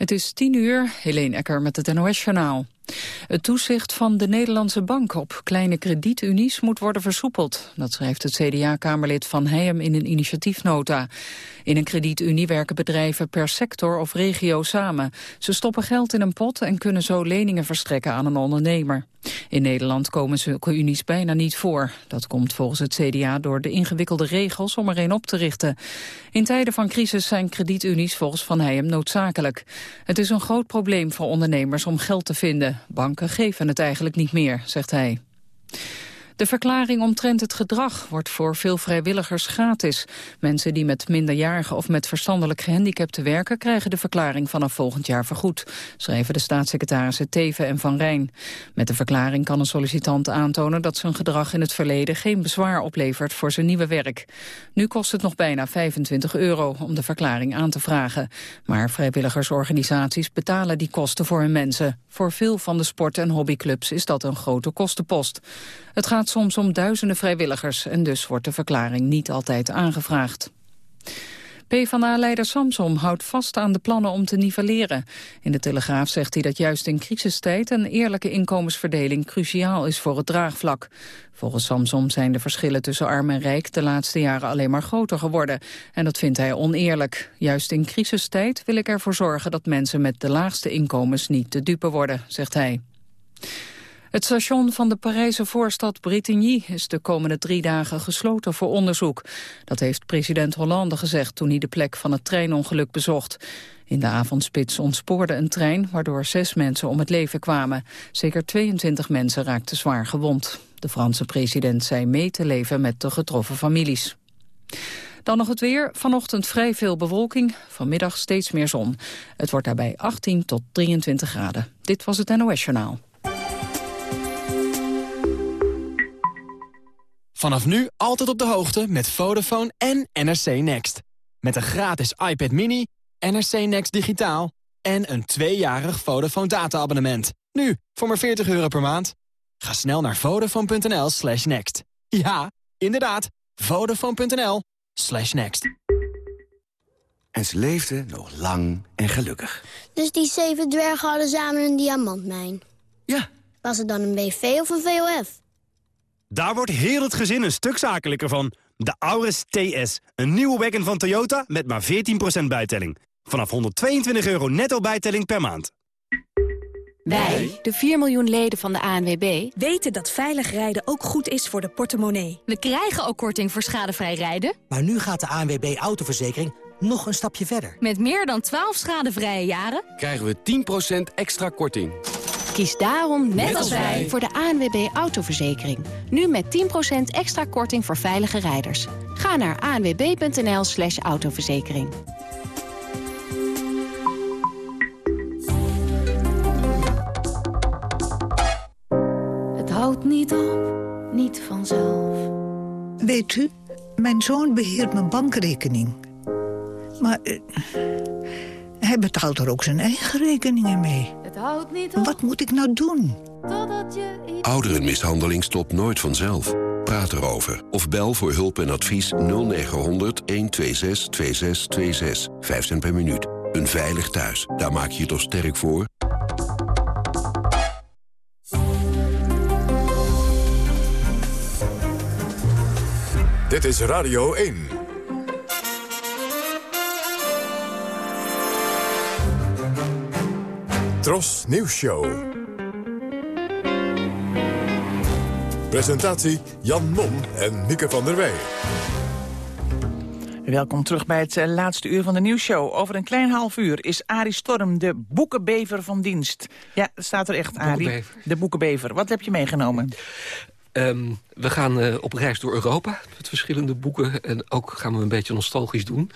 Het is tien uur, Helene Ecker met het NOS-journaal. Het toezicht van de Nederlandse bank op kleine kredietunies moet worden versoepeld. Dat schrijft het CDA-kamerlid Van Heijem in een initiatiefnota. In een kredietunie werken bedrijven per sector of regio samen. Ze stoppen geld in een pot en kunnen zo leningen verstrekken aan een ondernemer. In Nederland komen zulke unies bijna niet voor. Dat komt volgens het CDA door de ingewikkelde regels om er een op te richten. In tijden van crisis zijn kredietunies volgens Van Heijem noodzakelijk. Het is een groot probleem voor ondernemers om geld te vinden. Banken geven het eigenlijk niet meer, zegt hij. De verklaring omtrent het gedrag wordt voor veel vrijwilligers gratis. Mensen die met minderjarigen of met verstandelijk gehandicapten werken... krijgen de verklaring vanaf volgend jaar vergoed, schrijven de staatssecretarissen Teven en Van Rijn. Met de verklaring kan een sollicitant aantonen dat zijn gedrag in het verleden... geen bezwaar oplevert voor zijn nieuwe werk. Nu kost het nog bijna 25 euro om de verklaring aan te vragen. Maar vrijwilligersorganisaties betalen die kosten voor hun mensen. Voor veel van de sport- en hobbyclubs is dat een grote kostenpost. Het gaat soms om duizenden vrijwilligers en dus wordt de verklaring niet altijd aangevraagd. PvdA-leider Samsom houdt vast aan de plannen om te nivelleren. In de Telegraaf zegt hij dat juist in crisistijd een eerlijke inkomensverdeling cruciaal is voor het draagvlak. Volgens Samsom zijn de verschillen tussen arm en rijk de laatste jaren alleen maar groter geworden. En dat vindt hij oneerlijk. Juist in crisistijd wil ik ervoor zorgen dat mensen met de laagste inkomens niet te dupe worden, zegt hij. Het station van de Parijse voorstad Bretigny is de komende drie dagen gesloten voor onderzoek. Dat heeft president Hollande gezegd toen hij de plek van het treinongeluk bezocht. In de avondspits ontspoorde een trein waardoor zes mensen om het leven kwamen. Zeker 22 mensen raakten zwaar gewond. De Franse president zei mee te leven met de getroffen families. Dan nog het weer. Vanochtend vrij veel bewolking. Vanmiddag steeds meer zon. Het wordt daarbij 18 tot 23 graden. Dit was het NOS Journaal. Vanaf nu altijd op de hoogte met Vodafone en NRC Next. Met een gratis iPad mini, NRC Next digitaal en een tweejarig Vodafone data-abonnement. Nu, voor maar 40 euro per maand. Ga snel naar vodafone.nl slash next. Ja, inderdaad, vodafone.nl slash next. En ze leefden nog lang en gelukkig. Dus die zeven dwergen hadden samen een diamantmijn? Ja. Was het dan een BV of een VOF? Daar wordt heel het gezin een stuk zakelijker van. De Auris TS, een nieuwe wagon van Toyota met maar 14% bijtelling. Vanaf 122 euro netto bijtelling per maand. Wij, de 4 miljoen leden van de ANWB, weten dat veilig rijden ook goed is voor de portemonnee. We krijgen ook korting voor schadevrij rijden. Maar nu gaat de ANWB autoverzekering nog een stapje verder. Met meer dan 12 schadevrije jaren krijgen we 10% extra korting. Kies daarom, net, als wij, voor de ANWB Autoverzekering. Nu met 10% extra korting voor veilige rijders. Ga naar anwb.nl slash autoverzekering. Het houdt niet op, niet vanzelf. Weet u, mijn zoon beheert mijn bankrekening. Maar uh, hij betaalt er ook zijn eigen rekeningen mee. Het houdt niet op. Wat moet ik nou doen? Ouderenmishandeling stopt nooit vanzelf. Praat erover. Of bel voor hulp en advies 0900 126 2626. 5 cent per minuut. Een veilig thuis. Daar maak je je toch sterk voor? Dit is Radio 1. Tros Nieuws Show. Presentatie Jan Mom en Mieke van der Wij. Welkom terug bij het eh, laatste uur van de nieuwsshow. Over een klein half uur is Arie Storm de boekenbever van dienst. Ja, staat er echt, Arie. De boekenbever. Wat heb je meegenomen? Um, we gaan uh, op reis door Europa met verschillende boeken. En ook gaan we een beetje nostalgisch doen.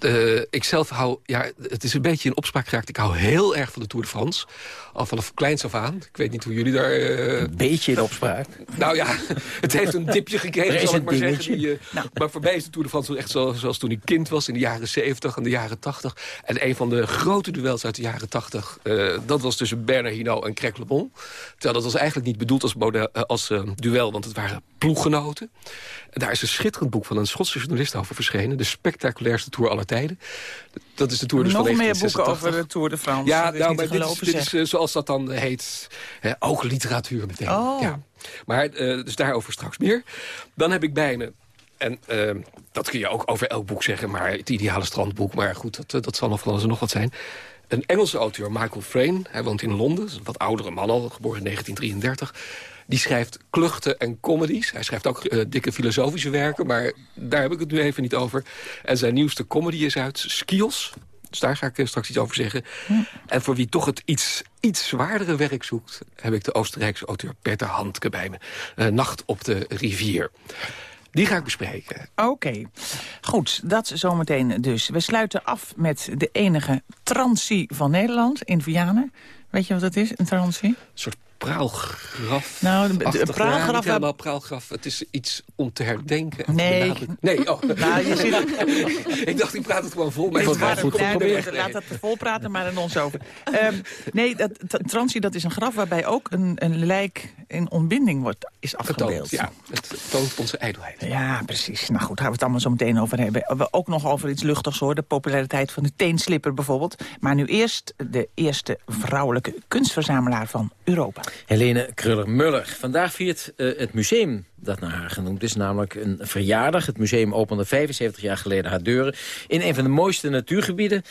Uh, ik zelf hou, ja, het is een beetje in opspraak geraakt. Ik hou heel erg van de Tour de France. Al vanaf kleins af aan. Ik weet niet hoe jullie daar... Uh... Een beetje in opspraak. Nou ja, het heeft een dipje gekregen, zal ik maar zeggen. Die, nou. Maar voor mij is de Tour de France echt zoals, zoals toen ik kind was... in de jaren 70 en de jaren 80. En een van de grote duels uit de jaren 80... dat was tussen Bernard Hinault en Craig Le Bon. Terwijl dat was eigenlijk niet bedoeld als, model, als duel... want het ware ploeggenoten. En daar is een schitterend boek van een Schotse journalist over verschenen. De spectaculairste Tour aller tijden. Dat is de Tour dus Nog van meer boeken over de Tour de France. Ja, Dat nou, maar dit is, dit is eh, zoals dat dan heet. ook literatuur meteen. Oh. Ja. Maar eh, dus daarover straks meer. Dan heb ik bij me... En eh, dat kun je ook over elk boek zeggen. Maar het ideale strandboek. Maar goed, dat, dat zal nog van alles en nog wat zijn. Een Engelse auteur, Michael Frayn. Hij woont in Londen. een wat oudere man al, geboren in 1933. Die schrijft kluchten en comedies. Hij schrijft ook eh, dikke filosofische werken. Maar daar heb ik het nu even niet over. En zijn nieuwste comedy is uit, Skios. Dus daar ga ik eh, straks iets over zeggen. En voor wie toch het iets, iets zwaardere werk zoekt... heb ik de Oostenrijkse auteur Peter Handke bij me. Eh, Nacht op de rivier. Die ga ik bespreken. Oké, goed, dat zometeen dus. We sluiten af met de enige transie van Nederland in Vianen. Weet je wat dat is, een transie? Een soort praalgraf. Nou, Achtig, praalgraf ja, niet waar- helemaal praalgraf. Het is iets om te herdenken. Nee. Nee, oh. Nou, je zit- ik dacht, ik praat het gewoon vol. Maar Nee, maar goed, laat dat vol praten, maar aan ons over. Ehm, nee, dat, transie dat is een graf waarbij ook een, een lijk in ontbinding wordt, is afgebeeld. Ja. Het toont onze ijdelheid. Ja, precies. Nou goed, daar gaan we het allemaal zo meteen over hebben. We ook nog over iets luchtigs hoor, de populariteit van de teenslipper bijvoorbeeld. Maar nu eerst de eerste vrouwelijke kunstverzamelaar van Europa. Helene Kruller-Muller. Vandaag viert eh, het museum dat naar haar genoemd is, namelijk een verjaardag. Het museum opende 75 jaar geleden haar deuren in een van de mooiste natuurgebieden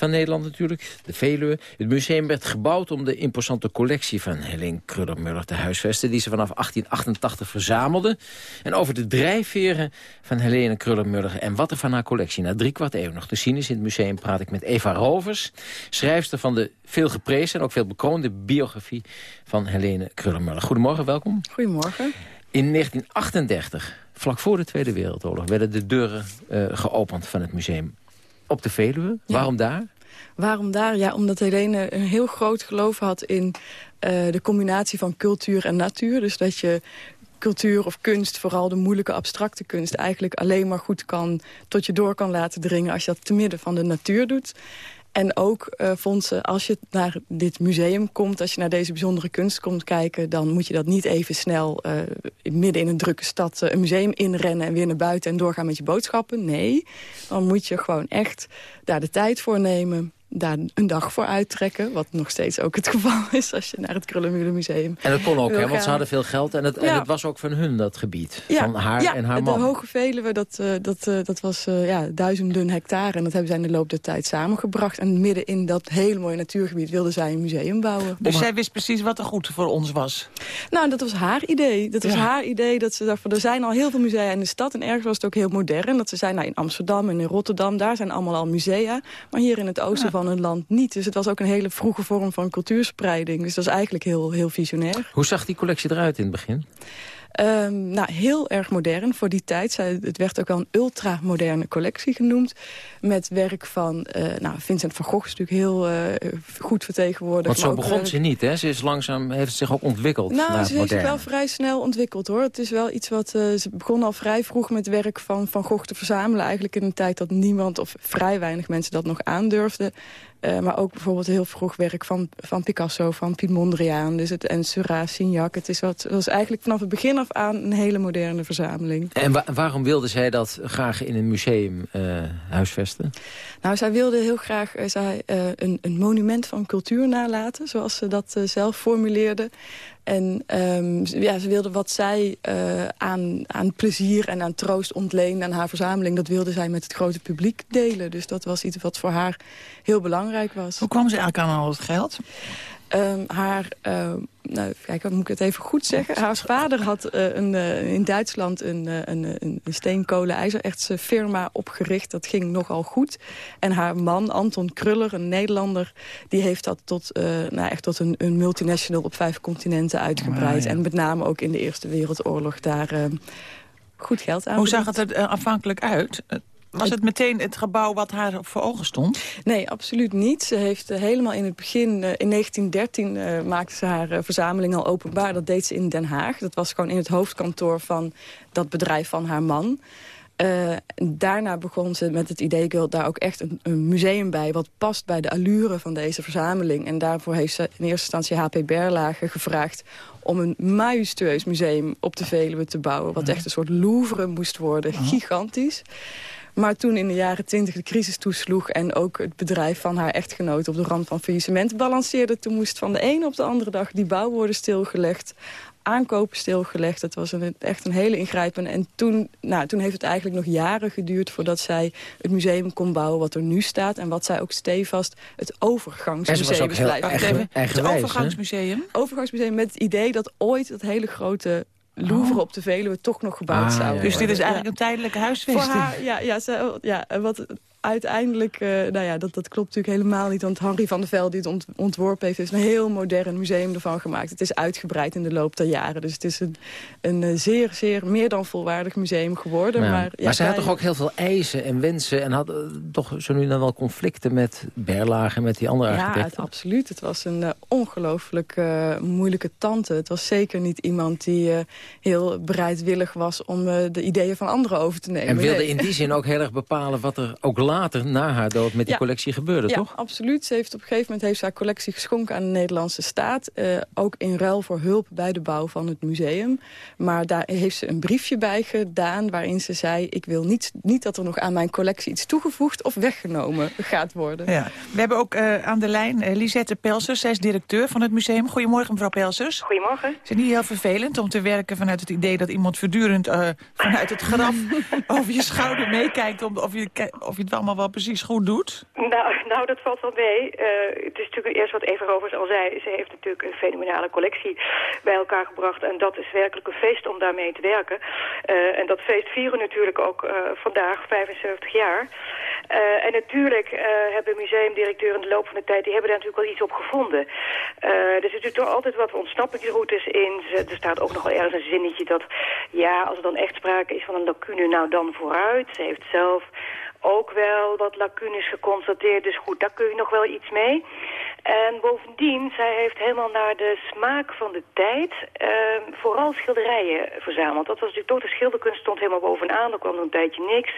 van Nederland natuurlijk, de Veluwe. Het museum werd gebouwd om de imposante collectie van Helene Kruller-Muller te huisvesten... die ze vanaf 1888 verzamelde. En over de drijfveren van Helene Kruller-Muller en wat er van haar collectie... na drie kwart eeuw nog te zien is in het museum... praat ik met Eva Rovers, schrijfster van de veel geprezen... en ook veel bekroonde biografie van Helene Kruller-Muller. Goedemorgen, welkom. Goedemorgen. In 1938, vlak voor de Tweede Wereldoorlog... werden de deuren eh, geopend van het museum op de Veluwe. Waarom daar? Waarom daar? Ja, omdat Helene een heel groot geloof had in eh, de combinatie van cultuur en natuur. Dus dat je cultuur of kunst, vooral de moeilijke abstracte kunst... eigenlijk alleen maar goed kan, tot je door kan laten dringen... als je dat te midden van de natuur doet. En ook eh, vond ze, als je naar dit museum komt... als je naar deze bijzondere kunst komt kijken... dan moet je dat niet even snel eh, midden in een drukke stad... eh, een museum inrennen en weer naar buiten en doorgaan met je boodschappen. Nee, dan moet je gewoon echt daar de tijd voor nemen daar een dag voor uittrekken. Wat nog steeds ook het geval is als je naar het Krullenmuren Museum En dat kon ook, hè, want ze hadden veel geld. En het, en het was ook van hun, dat gebied. Ja, van haar ja, en haar de man. Hoge Veluwe, dat, eh, dat, eh, dat was eh, ja, duizenden hectare. En dat hebben zij in de loop der tijd samengebracht. En midden in dat hele mooie natuurgebied wilden zij een museum bouwen. Dus zij wist precies wat er goed voor ons was. Nou, dat was haar idee. Dat was Ja. haar idee dat ze dacht van, er zijn al heel veel musea in de stad. En ergens was het ook heel modern. Dat ze zei, nou, in Amsterdam en in Rotterdam, daar zijn allemaal al musea. Maar hier in het oosten van het land niet. Dus het was ook een hele vroege vorm van cultuurspreiding. Dus dat is eigenlijk heel, heel visionair. Hoe zag die collectie eruit in het begin? Ehm, nou, heel erg modern voor die tijd. Zij, het werd ook wel een ultramoderne collectie genoemd. Met werk van eh, nou, Vincent van Gogh is natuurlijk heel eh, goed vertegenwoordigd. Want zo begon eh, ze niet, hè? Ze is langzaam, heeft zich ook ontwikkeld nou, ze heeft zich wel vrij snel ontwikkeld, hoor. Het is wel iets wat... ze begon al vrij vroeg met werk van Van Gogh te verzamelen. Eigenlijk in een tijd dat niemand of vrij weinig mensen dat nog aandurfden. Eh, maar ook bijvoorbeeld heel vroeg werk van, van Picasso, van Piet Mondriaan. Dus het, en Seurat, Signac. Het is wat, was eigenlijk vanaf het begin af aan een hele moderne verzameling. En wa- waarom wilde zij dat graag in een museum eh, huisvesten? Nou, zij wilde heel graag eh, zij, een, een monument van cultuur nalaten, zoals ze dat zelf formuleerde. En ehm, ja, ze wilde wat zij eh, aan, aan plezier en aan troost ontleende aan haar verzameling... dat wilde zij met het grote publiek delen. Dus dat was iets wat voor haar heel belangrijk was. Hoe kwam ze eigenlijk aan al het geld? Ehm, haar, ehm, nou, kijk, moet ik het even goed zeggen? Haar vader had eh, een, eh, in Duitsland een, eh, een, een, een steenkolen-ijzerertse firma opgericht. Dat ging nogal goed. En haar man, Anton Kruller, een Nederlander... die heeft dat tot, nou, echt tot een, een multinational op vijf continenten uitgebreid. Ah, ja. En met name ook in de Eerste Wereldoorlog daar ehm, goed geld aan Hoe zag het er afhankelijk uit? Was het meteen het gebouw wat haar voor ogen stond? Nee, absoluut niet. Ze heeft eh, helemaal in het begin, eh, in 1913, eh, maakte ze haar verzameling al openbaar. Dat deed ze in Den Haag. Dat was gewoon in het hoofdkantoor van dat bedrijf van haar man. Uh, daarna begon ze met het idee, ik daar ook echt een, een, museum bij... wat past bij de allure van deze verzameling. En daarvoor heeft ze in eerste instantie HP Berlage gevraagd... om een majestueus museum op de Veluwe te bouwen... wat echt een soort Louvre moest worden, gigantisch. Maar toen in de jaren twintig de crisis toesloeg... en ook het bedrijf van haar echtgenoot op de rand van faillissement balanceerde... toen moest van de ene op de andere dag die bouw worden stilgelegd aankopen stilgelegd. Het was een, echt een hele ingrijpende. En toen, nou, toen heeft het eigenlijk nog jaren geduurd... voordat zij het museum kon bouwen wat er nu staat... en wat zij ook stevast het overgangsmuseum blijft. Het overgangsmuseum? Overgangsmuseum met het idee dat ooit dat hele grote Louvre oh. op de Veluwe toch nog gebouwd ah, zou Dus dit is eigenlijk een tijdelijke huisvesting? Voor haar, ja, ja, ze, ja wat, uiteindelijk, uh, nou ja, dat, dat klopt natuurlijk helemaal niet. Want Henri van der Velde, die het ontworpen heeft... heeft een heel modern museum ervan gemaakt. Het is uitgebreid in de loop der jaren. Dus het is een, een eh, zeer, zeer meer dan volwaardig museum geworden. Maar, ja, maar zij had toch ook heel veel eisen en wensen... en had uh, toch zo nu dan wel conflicten met Berlage en met die andere architecten? Ja, absoluut. Het was een uh, ongelooflijk moeilijke tante. Het was zeker niet iemand die heel bereidwillig was... om de ideeën van anderen over te nemen. En wilde in die zin ook heel erg bepalen wat er ook later, na haar dood, met die collectie gebeurde, ja, toch? Ja, absoluut. Ze heeft op een gegeven moment heeft ze haar collectie geschonken aan de Nederlandse staat. Uh, ook in ruil voor hulp bij de bouw van het museum. Maar daar heeft ze een briefje bij gedaan waarin ze zei... ik wil niet, niet dat er nog aan mijn collectie iets toegevoegd of weggenomen gaat worden. Ja. We hebben ook uh, aan de lijn uh, Lisette Pelsers. Zij is directeur van het museum. Goedemorgen, mevrouw Pelsers. Goedemorgen. Is het niet heel vervelend om te werken vanuit het idee... dat iemand voortdurend vanuit het graf over je schouder meekijkt... of je, of je het allemaal wel precies goed doet? Nou, nou dat valt wel mee. Uh, het is natuurlijk eerst wat Eva Rovers al zei. Ze heeft natuurlijk een fenomenale collectie bij elkaar gebracht. En dat is werkelijk een feest om daarmee te werken. Uh, en dat feest vieren natuurlijk ook uh, vandaag, 75 jaar. en natuurlijk hebben museumdirecteuren in de loop van de tijd... die hebben daar natuurlijk wel iets op gevonden. er zit natuurlijk altijd wat ontsnappingsroutes in. Er staat ook nog wel ergens een zinnetje dat... ja, als er dan echt sprake is van een lacune, nou dan vooruit. Ze heeft zelf ook wel wat lacunes geconstateerd. Dus goed, daar kun je nog wel iets mee. En bovendien, zij heeft helemaal naar de smaak van de tijd uh, vooral schilderijen verzameld. Dat was natuurlijk toch, de schilderkunst stond helemaal bovenaan. Dan kwam er een tijdje niks.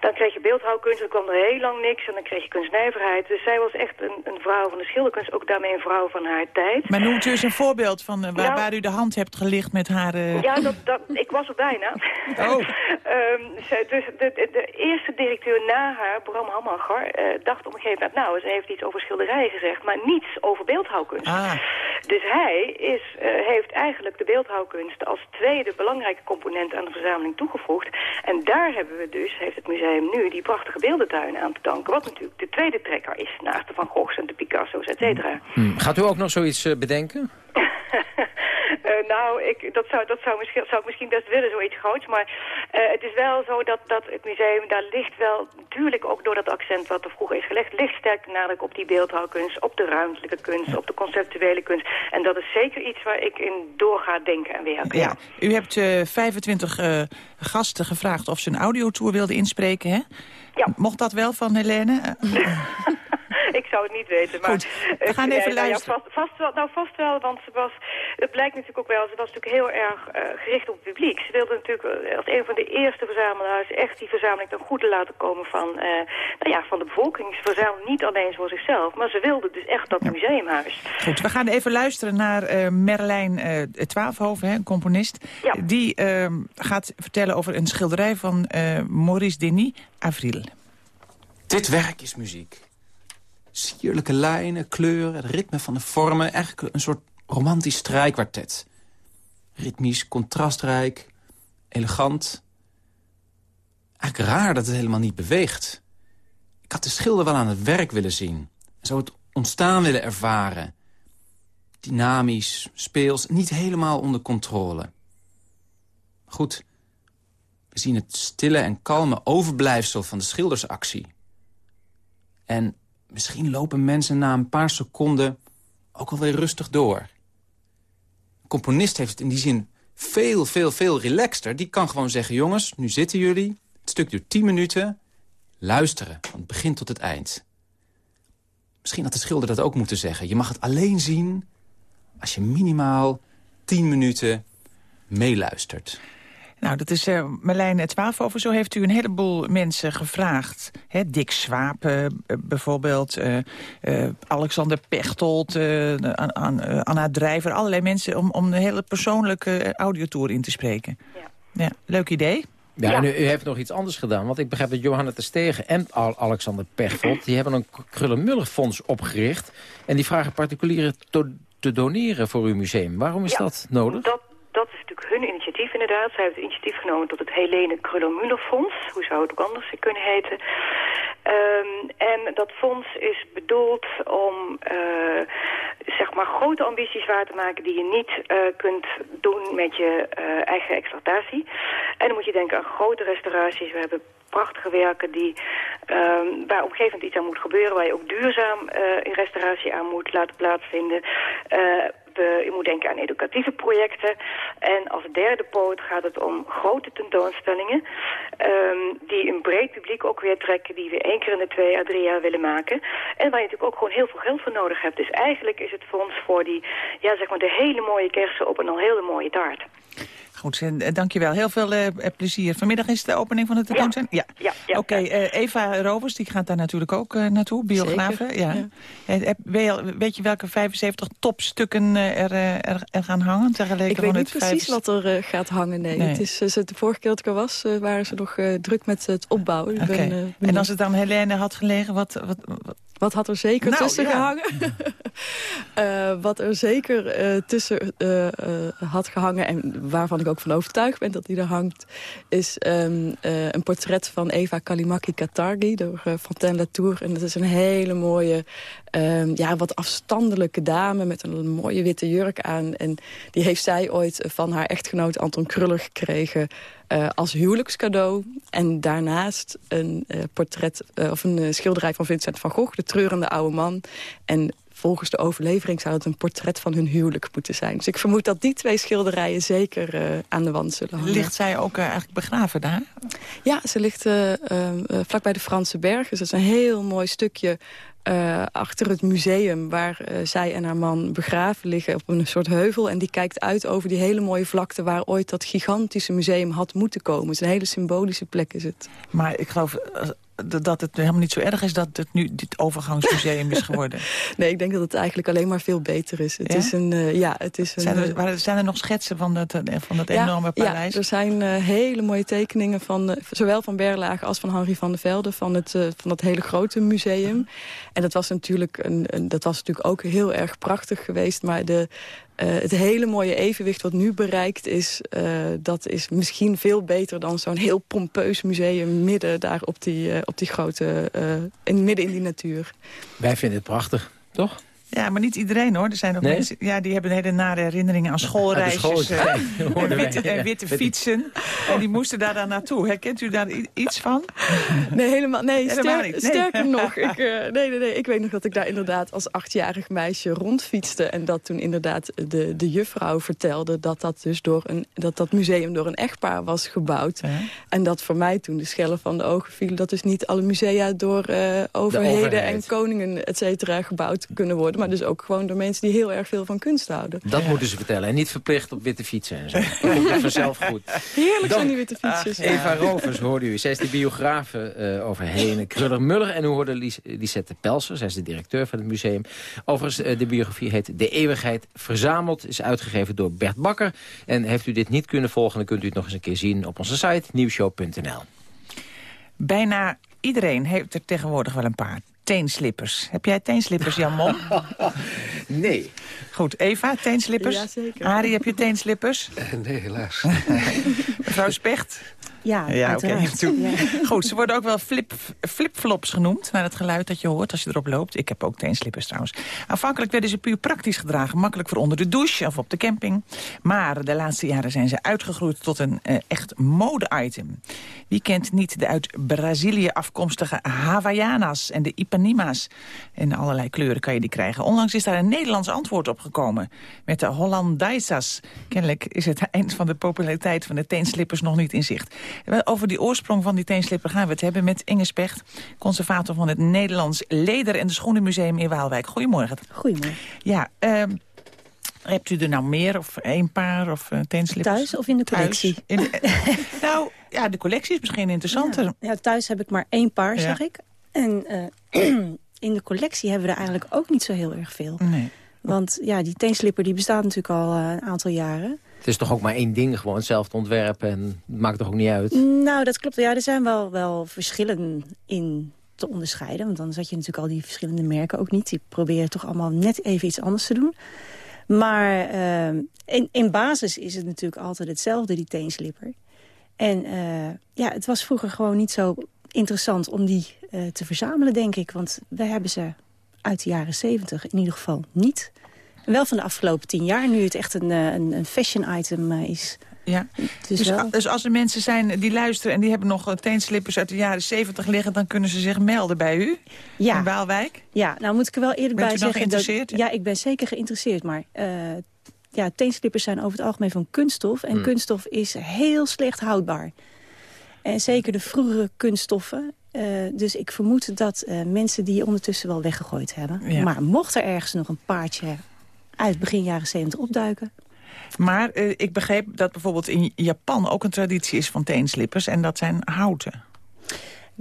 Dan kreeg je beeldhouwkunst, dan kwam er heel lang niks. En dan kreeg je kunstnijverheid. Dus zij was echt een, een vrouw van de schilderkunst. Ook daarmee een vrouw van haar tijd. Maar noemt u eens een voorbeeld van uh, waar, nou, waar, u de hand hebt gelicht met haar... Uh... Ja, dat, dat, ik was er bijna. Oh. um, dus de, de, de, eerste directeur na haar, Bram Hammacher, uh, dacht op een gegeven moment... nou, ze heeft iets over schilderijen gezegd... Maar maar niets over beeldhouwkunst. Ah. Dus hij is, uh, heeft eigenlijk de beeldhouwkunst als tweede belangrijke component aan de verzameling toegevoegd. En daar hebben we dus, heeft het museum nu, die prachtige beeldentuin aan te danken. Wat natuurlijk de tweede trekker is, naast de Van Goghs en de Picasso's, et cetera. Hmm. Gaat u ook nog zoiets uh, bedenken? Uh, nou, ik, dat, zou, dat zou, misschien, zou ik misschien best willen, zoiets groots. Maar uh, het is wel zo dat, dat het museum, daar ligt wel, natuurlijk ook door dat accent wat er vroeger is gelegd, ligt sterk de nadruk op die beeldhouwkunst, op de ruimtelijke kunst, op de conceptuele kunst. En dat is zeker iets waar ik in door ga denken en werken. Ja, u hebt uh, 25 gasten gevraagd of ze een audiotour wilden inspreken, hè? Ja. Mocht dat wel van Helene? ik zou het niet weten. Maar, Goed, we gaan even nee, luisteren. Nou ja, vast, vast, wel, nou, vast wel, want ze was, het blijkt natuurlijk ook wel, ze was natuurlijk heel erg uh, gericht op het publiek. Ze wilde natuurlijk uh, als een van de eerste verzamelaars echt die verzameling ten goede laten komen van, uh, nou ja, van de bevolking. Ze verzamelde niet alleen voor zichzelf, maar ze wilde dus echt dat ja. museumhuis. Goed, we gaan even luisteren naar Merlijn Twaalfhoven, hè, een componist. Ja. Die ehm, gaat vertellen over een schilderij van Maurice Denis, Avril. Dit werk is muziek. Sierlijke lijnen, kleuren, het ritme van de vormen. Eigenlijk een soort romantisch strijkkwartet. Ritmisch, contrastrijk, elegant. Eigenlijk raar dat het helemaal niet beweegt. Ik had de schilder wel aan het werk willen zien. Zo het ontstaan willen ervaren. Dynamisch, speels, niet helemaal onder controle. Goed, we zien het stille en kalme overblijfsel van de schildersactie. En misschien lopen mensen na een paar seconden ook alweer rustig door. Een componist heeft het in die zin veel, veel, veel relaxter. Die kan gewoon zeggen, jongens, nu zitten jullie. Het stuk duurt 10 minuten. Luisteren, van het begin tot het eind. Misschien had de schilder dat ook moeten zeggen. Je mag het alleen zien als je minimaal 10 minuten meeluistert. Nou, dat is uh, Marlijn Twaalf over. Zo heeft u een heleboel mensen gevraagd. Hè, Dick Swaap uh, bijvoorbeeld, uh, Alexander Pechtold, Anna Drijver. Allerlei mensen om, om een hele persoonlijke audiotour in te spreken. Ja. ja leuk idee. Ja, ja. En u, u, heeft nog iets anders gedaan. Want ik begrijp dat Johanna Stegen en Alexander Pechtold... die hebben een Krullenmuller-fonds opgericht. En die vragen particulieren te doneren voor uw museum. Waarom is dat nodig? Dat is natuurlijk hun initiatief inderdaad. Zij hebben het initiatief genomen tot het Helene Krullenmuller Fonds. Hoe zou het ook anders kunnen heten? Um, en dat fonds is bedoeld om uh, zeg maar grote ambities waar te maken die je niet uh, kunt doen met je uh, eigen exploitatie. En dan moet je denken aan grote restauraties. We hebben prachtige werken die, um, waar op een gegeven iets aan moet gebeuren... waar je ook duurzaam in restauratie aan moet laten plaatsvinden je moet denken aan educatieve projecten. En als derde poot gaat het om grote tentoonstellingen... Um, die een breed publiek ook weer trekken... die we één keer in de twee à drie jaar willen maken. En waar je natuurlijk ook gewoon heel veel geld voor nodig hebt. Dus eigenlijk is het fonds voor die, ja, zeg maar de hele mooie kersen op een al hele mooie taart. Goed, uh, dankjewel. Heel veel uh, plezier. Vanmiddag is de opening van de tentoonstelling? Ja. ja. ja, Oké, okay, uh, Eva Rovers, die gaat daar natuurlijk ook naartoe, biografe. Ja. ja. weet je welke 75 topstukken er, er, er, gaan hangen? Ik weet niet precies wat er gaat hangen, nee. nee. Het is, de vorige keer dat ik er was, waren ze nog druk met het opbouwen. Okay. Ben, en als het aan Helene had gelegen, wat, wat, wat wat had er zeker nou, tussen gehangen? uh, wat er zeker uh, tussen uh, had gehangen... en waarvan ik ook van overtuigd ben dat die er hangt... is um, een portret van Eva Kalimaki Katargi door Fontaine Latour. En dat is een hele mooie, um, ja, wat afstandelijke dame... met een mooie witte jurk aan. En die heeft zij ooit van haar echtgenoot Anton Kruller gekregen... Uh, als huwelijkscadeau. En daarnaast een uh, portret uh, of een schilderij van Vincent van Gogh, de treurende oude man. En volgens de overlevering zou het een portret van hun huwelijk moeten zijn. Dus ik vermoed dat die twee schilderijen zeker aan de wand zullen hangen. Ligt zij ook eigenlijk begraven daar? Ja, ze ligt vlakbij de Franse Bergen. Dus dat is een heel mooi stukje uh, achter het museum waar uh, zij en haar man begraven liggen op een soort heuvel. En die kijkt uit over die hele mooie vlakte waar ooit dat gigantische museum had moeten komen. Het is een hele symbolische plek is het. Maar ik geloof, eh, dat het helemaal niet zo erg is dat het nu dit overgangsmuseum is geworden. Nee, ik denk dat het eigenlijk alleen maar veel beter is. Het is een, uh, ja, het is een, zijn, er, zijn er nog schetsen van dat, eh, van dat enorme paleis? Ja, er zijn uh, hele mooie tekeningen van zowel van Berlage als van Henri van der Velde van het van dat hele grote museum. En dat was natuurlijk een, een, dat was natuurlijk ook heel erg prachtig geweest, maar de uh, het hele mooie evenwicht wat nu bereikt is... Uh, dat is misschien veel beter dan zo'n heel pompeus museum... midden daar op die, uh, op die grote... in, midden in die natuur. Wij vinden het prachtig, toch? Ja, maar niet iedereen hoor. Er zijn ook mensen ja, die hebben hele nare herinneringen aan schoolreisjes. Uh, en, witte, en witte fietsen. En die moesten daar dan naartoe. Herkent u daar iets van? Nee, helemaal, nee, helemaal ster, niet. Sterker nog, ik, uh, nee, nee, nee, ik weet nog dat ik daar inderdaad als achtjarig meisje rondfietste. En dat toen inderdaad de, de juffrouw vertelde dat dat, dus door een, dat dat museum door een echtpaar was gebouwd. En dat voor mij toen de schellen van de ogen vielen. Dat dus niet alle musea door uh, overheden en koningen et cetera gebouwd kunnen worden maar dus ook gewoon door mensen die heel erg veel van kunst houden. Dat moeten ze vertellen. En niet verplicht op witte fietsen en zo. Dat komt vanzelf goed. Heerlijk zijn die witte fietsjes. Eva Rovers hoorde u. Zij is de biografe uh, over Hene Kruller-Muller. En u hoorde Lies, Lisette Pelser. Zij is de directeur van het museum. Overigens, uh, de biografie heet De Eeuwigheid Verzameld. Is uitgegeven door Bert Bakker. En heeft u dit niet kunnen volgen, dan kunt u het nog eens een keer zien op onze site nieuwshow.nl. Bijna iedereen heeft er tegenwoordig wel een paar teenslippers. Heb jij teenslippers, Jan Mom? nee. Goed, Eva, teenslippers? Ja, zeker. Arie, heb je teenslippers? Uh, nee, helaas. Mevrouw Specht? Ja, ja oké. Okay. Goed, ze worden ook wel flip, flipflops genoemd... naar het geluid dat je hoort als je erop loopt. Ik heb ook teenslippers trouwens. Aanvankelijk werden ze puur praktisch gedragen. Makkelijk voor onder de douche of op de camping. Maar de laatste jaren zijn ze uitgegroeid tot een uh, echt mode-item. Wie kent niet de uit Brazilië afkomstige Havaianas en de Ipanima's? In allerlei kleuren kan je die krijgen. Onlangs is daar een Nederlands antwoord op gekomen. Met de Hollandaisas. Kennelijk is het eind van de populariteit van de teenslippers nog niet in zicht. Over die oorsprong van die teenslipper gaan we het hebben met Inge Specht... conservator van het Nederlands Leder- en de Schoenenmuseum in Waalwijk. Goedemorgen. Goedemorgen. Ja, uh, Hebt u er nou meer of één paar of uh, teenslippers? Thuis of in de collectie? In de, nou, ja, de collectie is misschien interessanter. Ja, ja, thuis heb ik maar één paar, zeg ik. En uh, in de collectie hebben we er eigenlijk ook niet zo heel erg veel. Nee. Want ja, die teenslipper die bestaat natuurlijk al uh, een aantal jaren. Het is toch ook maar één ding, gewoon hetzelfde ontwerpen en het maakt toch ook niet uit? Nou, dat klopt. Ja, er zijn wel, wel verschillen in te onderscheiden. Want dan zat je natuurlijk al die verschillende merken ook niet. Die proberen toch allemaal net even iets anders te doen. Maar uh, in, in basis is het natuurlijk altijd hetzelfde, die teenslipper. En uh, ja, het was vroeger gewoon niet zo interessant om die uh, te verzamelen, denk ik. Want wij hebben ze uit de jaren zeventig in ieder geval niet. Wel van de afgelopen tien jaar, nu het echt een, een, een fashion item is. Ja, dus, dus, dus, als er mensen zijn die luisteren en die hebben nog teenslippers uit de jaren 70 liggen, dan kunnen ze zich melden bij u ja. in Waalwijk? Ja, nou moet ik er wel eerlijk Bent bij u zeggen. geïnteresseerd? Dat, ja, ik ben zeker geïnteresseerd, maar uh, ja, teenslippers zijn over het algemeen van kunststof. En Hmm. kunststof is heel slecht houdbaar. En zeker de vroegere kunststoffen. Uh, dus ik vermoed dat uh, mensen die ondertussen wel weggegooid hebben. Ja. Maar mocht er ergens nog een paardje uit begin jaren 70 opduiken... Maar uh, ik begreep dat bijvoorbeeld in Japan ook een traditie is van teenslippers. En dat zijn houten.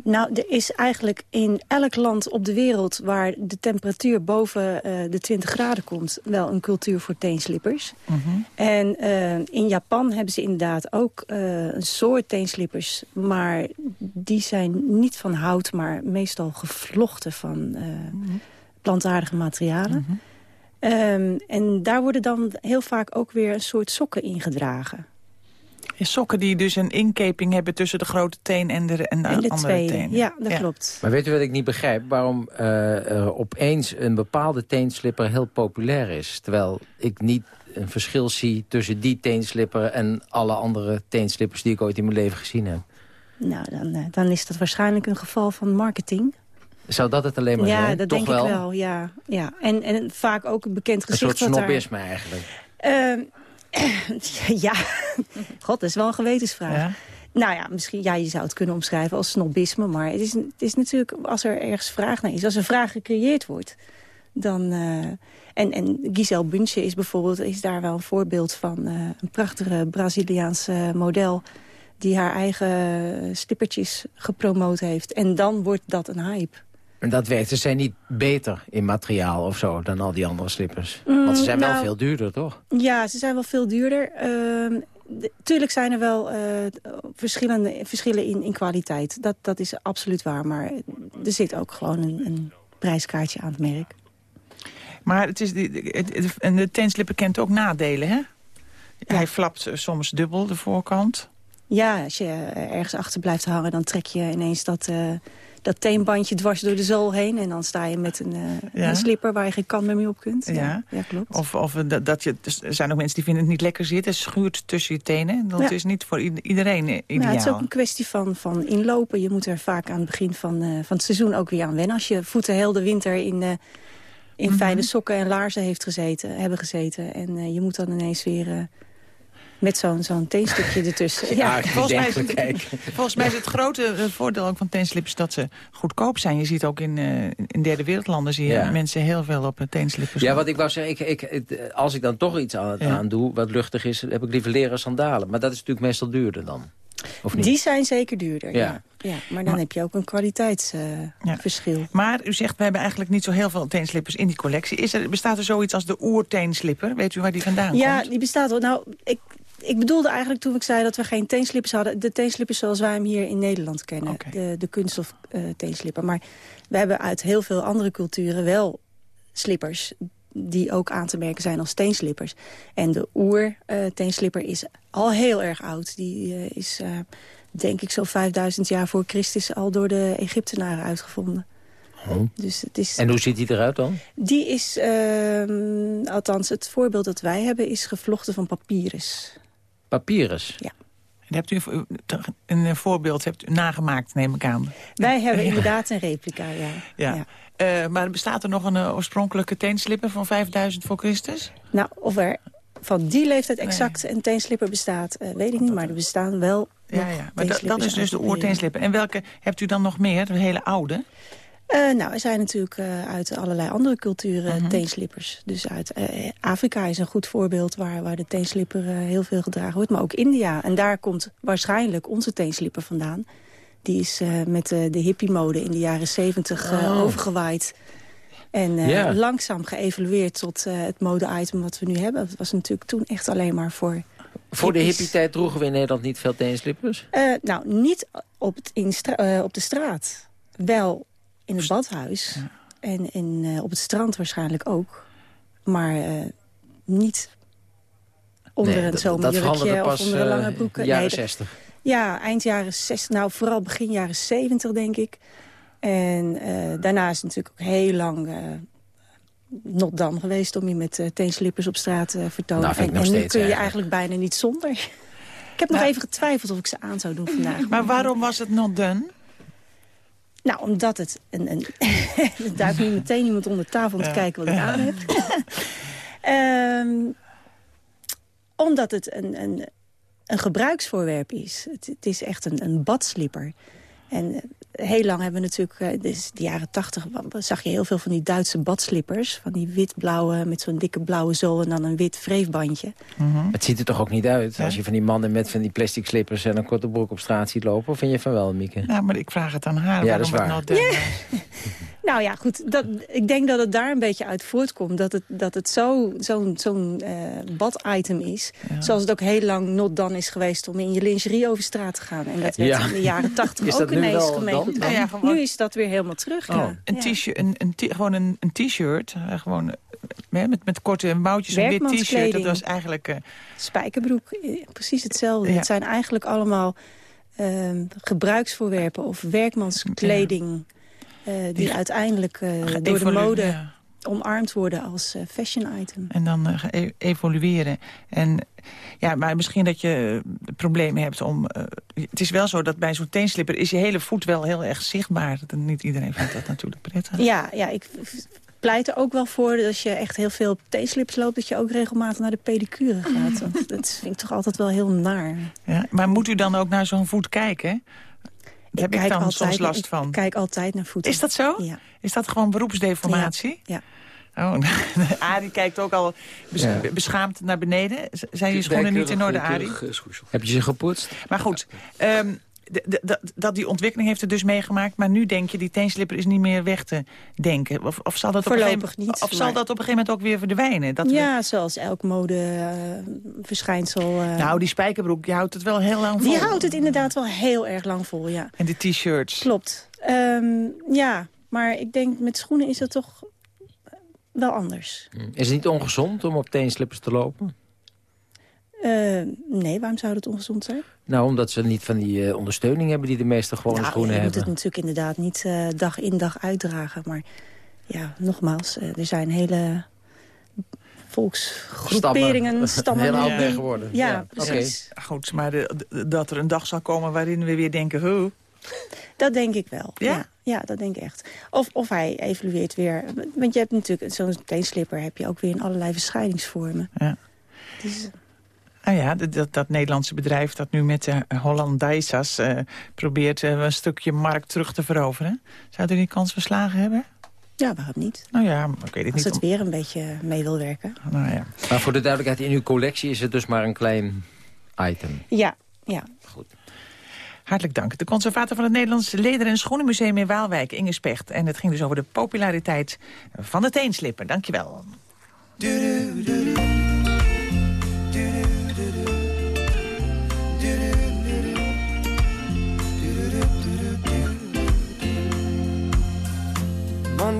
Nou, er is eigenlijk in elk land op de wereld... waar de temperatuur boven uh, de 20 graden komt... wel een cultuur voor teenslippers. Mm -hmm. En uh, in Japan hebben ze inderdaad ook uh, een soort teenslippers... maar die zijn niet van hout, maar meestal gevlochten van -hmm. plantaardige materialen. Mhm. Um, en daar worden dan heel vaak ook weer een soort sokken ingedragen. Ja, sokken die dus een inkeping hebben tussen de grote teen en de, en de, en de andere tweede. teen. Ja, dat ja. klopt. Maar weet u wat ik niet begrijp? Waarom uh, er opeens een bepaalde teenslipper heel populair is? Terwijl ik niet een verschil zie tussen die teenslipper... en alle andere teenslippers die ik ooit in mijn leven gezien heb. Nou, dan, dan is dat waarschijnlijk een geval van marketing. Zou dat het alleen maar ja, zijn? Ja, dat Toch denk wel? ik wel, ja. ja. En, en vaak ook een bekend Een gezicht. soort wat snobisme daar... eigenlijk. Uh, ja, god, dat is wel een gewetensvraag. Ja? Nou ja, misschien, ja, je zou het kunnen omschrijven als snobisme. Maar het is, het is natuurlijk, als er ergens vraag naar is, als er vraag gecreëerd wordt... dan... Uh, en, en Giselle Bündchen is bijvoorbeeld is daar wel een voorbeeld van. Uh, een prachtige Braziliaanse model die haar eigen slippertjes gepromoot heeft. En dan wordt dat een hype. En dat werkt. Ze zijn niet beter in materiaal of zo dan al die andere slippers. Mm, Want ze zijn nou, wel veel duurder, toch? Ja, ze zijn wel veel duurder. Uh, tuurlijk zijn er wel uh, verschillende, verschillen in, in kwaliteit. Dat, dat is absoluut waar. Maar er zit ook gewoon een, een prijskaartje aan het merk. Maar het is, het, de tenslipper kent ook nadelen, hè? Ja. Hij flapt soms dubbel, de voorkant. Ja, als je ergens achter blijft hangen... dan trek je ineens dat, uh, dat teenbandje dwars door de zool heen... en dan sta je met een, uh, ja. een slipper waar je geen kan meer mee op kunt. Ja, ja, ja klopt. Of, of dat, dat je, er zijn ook mensen die vinden het niet lekker zitten... schuurt tussen je tenen. Dat is niet voor iedereen ideaal. Nou, het is ook een kwestie van, van inlopen. Je moet er vaak aan het begin van, uh, van het seizoen ook weer aan wennen. Als je voeten heel de winter in... in mm -hmm. fijne sokken en laarzen heeft gezeten, hebben gezeten. En je moet dan ineens weer met zo'n zo'n teenstukje ertussen. Ja, ja. volgens, mij is het, volgens mij is het grote voordeel ook van teenslippers dat ze goedkoop zijn. Je ziet ook in, uh, in derde wereldlanden zie je ja. mensen heel veel op teenslippers. Ja, wat ik wou zeggen, ik, ik, als ik dan toch iets aan, ja. aan doe wat luchtig is, heb ik liever leren sandalen. Maar dat is natuurlijk meestal duurder dan. Of niet? Die zijn zeker duurder, ja. ja. ja maar dan maar, heb je ook een kwaliteitsverschil. Uh, maar u zegt, we hebben eigenlijk niet zo heel veel teenslippers in die collectie. Is er, bestaat er zoiets als de oerteenslipper? Weet u waar die vandaan ja, komt? Ja, die bestaat. Nou, ik, ik bedoelde eigenlijk toen ik zei dat we geen teenslippers hadden... de teenslippers zoals wij hem hier in Nederland kennen. Okay. De, de kunststof uh, teenslipper. Maar we hebben uit heel veel andere culturen wel slippers... die ook aan te merken zijn als teenslippers. En de oer-teenslipper uh, is al heel erg oud. Die uh, is, denk ik, zo 5000 jaar voor Christus... al door de Egyptenaren uitgevonden. Oh. Dus het is, en hoe ziet die eruit dan? Die is, uh, althans het voorbeeld dat wij hebben... is gevlochten van papyrus. Papyrus? Ja. En hebt u een voorbeeld hebt u nagemaakt, neem ik aan? Wij hebben inderdaad een replica, ja. ja. ja. Uh, maar bestaat er nog een uh, oorspronkelijke teenslipper van 5000 voor Christus? Nou, of er van die leeftijd exact nee. een teenslipper bestaat, uh, weet ik niet. Maar er bestaan wel Ja, ja. maar dat, dat is dus de oerteenslipper. En welke hebt u dan nog meer, de hele oude? Uh, nou, er zijn natuurlijk uh, uit allerlei andere culturen Mhm. teenslippers. Dus uit uh, Afrika is een goed voorbeeld waar, waar de teenslipper heel veel gedragen wordt. Maar ook India. En daar komt waarschijnlijk onze teenslipper vandaan. Die is met de hippie-mode in de jaren zeventig Oh. overgewaaid. En langzaam geëvolueerd tot het mode-item wat we nu hebben. Dat was natuurlijk toen echt alleen maar voor... Voor de hippie-tijd droegen we in Nederland niet veel teenslippers. Eh, nou, niet op, het, in eh, op de straat. Wel in het badhuis. En, en eh, op het strand waarschijnlijk ook. Maar eh, niet onder Nee, een zomerjurkje of onder een lange eh, broeken. jaren dat- 60. Ja, eind jaren 60. Nou, vooral begin jaren 70, denk ik. En eh, daarna is het natuurlijk ook heel lang... eh not dan geweest om je met teenslippers op straat te vertonen. Nou, vind ik en nu kun je eigenlijk. eigenlijk bijna niet zonder. Ik heb nog Nou. even getwijfeld of ik ze aan zou doen vandaag. Maar waarom was het not done? Nou, omdat het... Een, een er duikt nu meteen iemand onder tafel om te Ja. kijken wat ik aan heb. Ehm, omdat het een, een, een gebruiksvoorwerp is. Het, het is echt een, een badslipper. En eh, heel lang hebben we natuurlijk... dus de jaren tachtig zag je heel veel van die Duitse badslippers. Van die wit-blauwe, met zo'n dikke blauwe zool... en dan een wit wreefbandje. Het ziet er toch ook niet uit als je van die mannen met van die plastic slippers en een korte broek op straat ziet lopen? Of vind je van wel, Mieke? Ja, maar ik vraag het aan haar. Ja, dat is waarom waar. was. Nou ja, goed. Dat, ik denk dat het daar een beetje uit voortkomt. Dat het, dat het zo- zo'n zo'n eh, bad-item is. Zoals het ook heel lang not done is geweest... om in je lingerie over straat te gaan. En dat werd Ja. in de jaren tachtig ook ineens gemeen. dan? Nou ja, Nu is dat weer helemaal terug. Oh. Ja. Een t-shirt, een, een t- gewoon een, een t-shirt, eh, gewoon eh, met, met korte mouwtjes, een wit t-shirt. Dat was eigenlijk... eh, Spijkerbroek, eh, precies hetzelfde. Ja. Het zijn eigenlijk allemaal ehm, gebruiksvoorwerpen of werkmanskleding... eh, die, Die ge- uiteindelijk eh, door de mode ja. omarmd worden als eh, fashion item. En dan eh, ge- evolueren. En ja, maar misschien dat je eh, problemen hebt om... eh, het is wel zo dat bij zo'n teenslipper is je hele voet wel heel erg zichtbaar. Dat- Niet iedereen vindt dat natuurlijk prettig. Ja, ja ik pleit er ook wel voor dat als je echt heel veel teenslips loopt... dat je ook regelmatig naar de pedicure gaat. Want dat vind ik toch altijd wel heel naar. Ja, maar moet u dan ook naar zo'n voet kijken? Daar heb ik, kijk dan altijd, soms last ik van. kijk altijd naar voeten. Is dat zo? Ja. Is dat gewoon beroepsdeformatie? Ja. Oh, Arie kijkt ook al bes- Ja. beschaamd naar beneden. Z- Zijn je schoenen niet in orde, Arie? Heb je ze gepoetst? Maar goed, ehm, dat- die ontwikkeling heeft het dus meegemaakt. Maar nu denk je, die teenslipper is niet meer weg te denken. Of, of, zal, dat op een Voorlopig gegeven, moment- niet, of zal dat op een gegeven moment ook weer verdwijnen? Dat we- ja, zoals elk modeverschijnsel. eh nou, die spijkerbroek, die houdt het wel heel lang vol. die houdt het inderdaad wel heel erg lang vol, ja. En de t-shirts. Klopt. Ehm, ja, maar ik denk met schoenen is dat toch wel anders. Is het niet ongezond om op teenslippers te lopen? Eh, nee, waarom zou dat ongezond zijn? Nou, omdat ze niet van die eh, ondersteuning hebben die de meeste gewone nou, schoenen je moet hebben. het natuurlijk inderdaad niet eh, dag in dag uitdragen. Maar ja, nogmaals, eh, er zijn hele volksgroeperingen, stammen. Heel oud die- ben geworden. Ja, Ja, precies. Goed, maar de- de- dat er een dag zal komen waarin we weer denken... Hoe? Dat denk ik wel. Ja? Ja, ja, dat denk ik echt. Of, of hij evolueert weer. Want je hebt natuurlijk zo'n teenslipper heb je ook weer in allerlei verschijningsvormen. Ja. Dus, Nou ja, dat, dat, dat Nederlandse bedrijf dat nu met de Hollandaisas eh, probeert eh, een stukje markt terug te veroveren. Zou u die kans verslagen hebben? ja, waarom niet? Nou ja, ik weet het Als niet. het weer een beetje mee wil werken. Nou ja. Maar voor de duidelijkheid, in uw collectie is het dus maar een klein item. Ja, ja. Hartelijk dank. De conservator van het Nederlands Leder- en Schoenenmuseum in Waalwijk, Inge Specht. En het ging dus over de populariteit van de teenslipper. Dankjewel.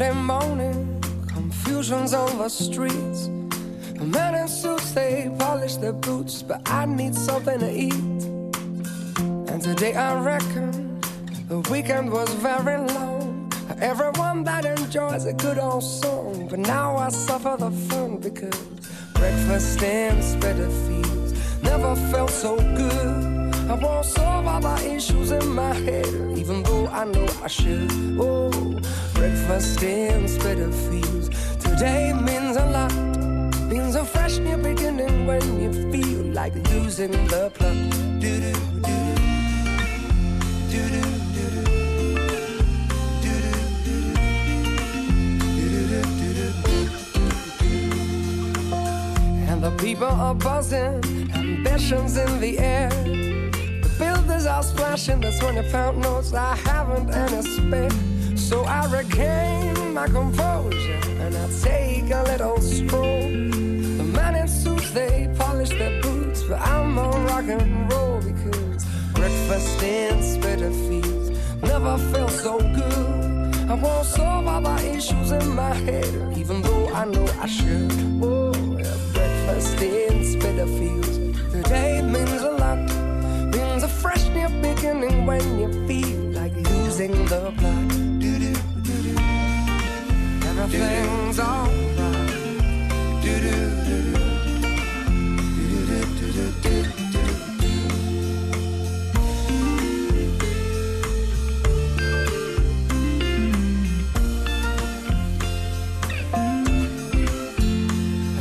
Monday morning, confusion's on the streets. Men in suits, they polish their boots, but I need something to eat. And today I reckon the weekend was very long. Everyone that enjoys a good old song, but now I suffer the fun because breakfast in Spitalfields never felt so good. I won't solve all the issues in my head, even though I know I should. Oh, breakfast in spreader fields. Today means a lot. Means a fresh new beginning when you feel like losing the plot. Do do do do do do do. The people are buzzing, do in the air. Builders are splashing the 20 pound notes. I haven't any spare. So I regain my composure and I take a little stroll. The men in suits, they polish their boots, but I'm on rock and roll because breakfast in Spitalfields never felt so good. I won't solve all my issues in my head, even though I know I should. Oh, yeah, breakfast in Spitalfields. The day means a lot, means a fresh new beginning when you feel like losing the plot. Everything's alright.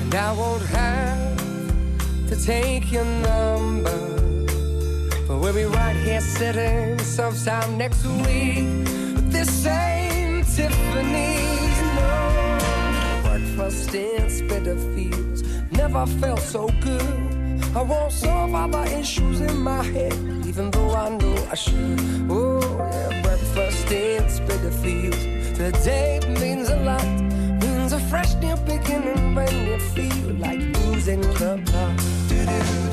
And I won't have to take your number. We'll be right here sitting sometime next week. This same Tiffany's. No breakfast in Spitalfields never felt so good. I won't solve all the issues in my head, even though I know I should. Oh, yeah, breakfast in Spitalfields. The day means a lot, means a fresh new beginning when you feel like losing the plot.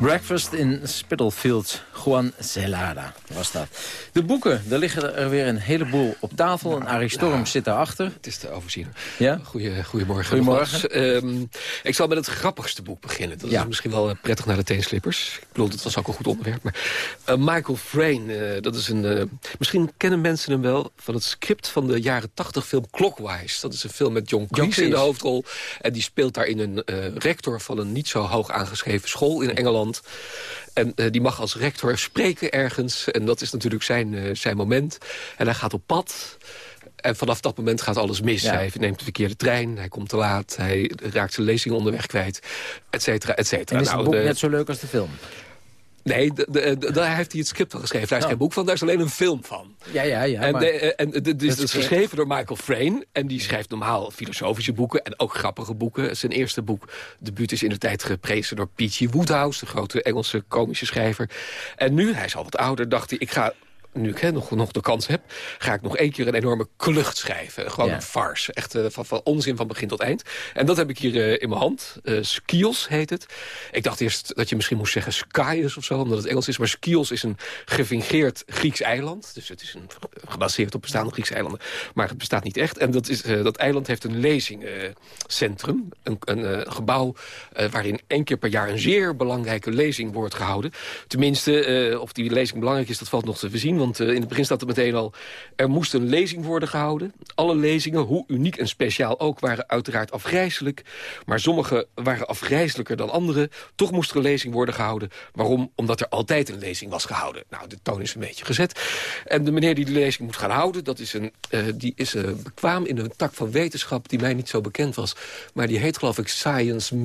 Breakfast in Spitalfields. Juan Celada was dat. De boeken, daar liggen er weer een heleboel op tafel. En Arie Storm zit daarachter. Het is te overzien. Ja? Goeie, goedemorgen. Goedemorgen. Ehm, ik zal met het grappigste boek beginnen. Dat Ja. is misschien wel eh, prettig naar de teenslippers. Ik bedoel, dat was ook een goed onderwerp. Maar, eh, Michael Frayn, eh, dat is een... misschien kennen mensen hem wel van het script van de jaren 80 film Clockwise. Dat is een film met John Cleese in de hoofdrol. En die speelt daarin een rector van een niet zo hoog aangeschreven school in Engeland. En die mag als rector spreken ergens. En dat is natuurlijk zijn, eh, zijn moment. En hij gaat op pad. En vanaf dat moment gaat alles mis. Ja. Hij neemt de verkeerde trein, hij komt te laat... hij raakt zijn lezing onderweg kwijt, et cetera, et cetera. En is het Nou, boek de- net zo leuk als de film? Nee, daar heeft hij het script van geschreven. Daar is Oh. geen boek van, daar is alleen een film van. Ja, ja, ja. en maar- de- eh, en de- dit is Het dus script. geschreven door Michael Frayn. En die schrijft normaal filosofische boeken en ook grappige boeken. Zijn eerste boek, debuut, is in de tijd geprezen door P.G. Woodhouse... de grote Engelse komische schrijver. En nu, hij is al wat ouder, dacht hij... ik ga nu ik hè, nog, nog de kans heb, ga ik nog één keer een enorme klucht schrijven. Gewoon Ja. een farce. Echt eh, van, van onzin van begin tot eind. En dat heb ik hier eh, in mijn hand. Eh Skios heet het. Ik dacht eerst dat je misschien moest zeggen Skios of zo, omdat het Engels is. Maar Skios is een gefingeerd Grieks eiland. Dus het is een, gebaseerd op bestaande Griekse eilanden. Maar het bestaat niet echt. En dat, is, dat eiland heeft een lezingcentrum. een een gebouw waarin één keer per jaar een zeer belangrijke lezing wordt gehouden. Tenminste, of die lezing belangrijk is, dat valt nog te voorzien. Want eh, in het begin staat er meteen al... er moest een lezing worden gehouden. Alle lezingen, hoe uniek en speciaal ook, waren uiteraard afgrijzelijk. Maar sommige waren afgrijzelijker dan andere. Toch moest er een lezing worden gehouden. Waarom? Omdat er altijd een lezing was gehouden. Nou, de toon is een beetje gezet. En de meneer die de lezing moet gaan houden... Dat is een, eh, die is eh, bekwaam in een tak van wetenschap die mij niet zo bekend was. Maar die heet geloof ik Science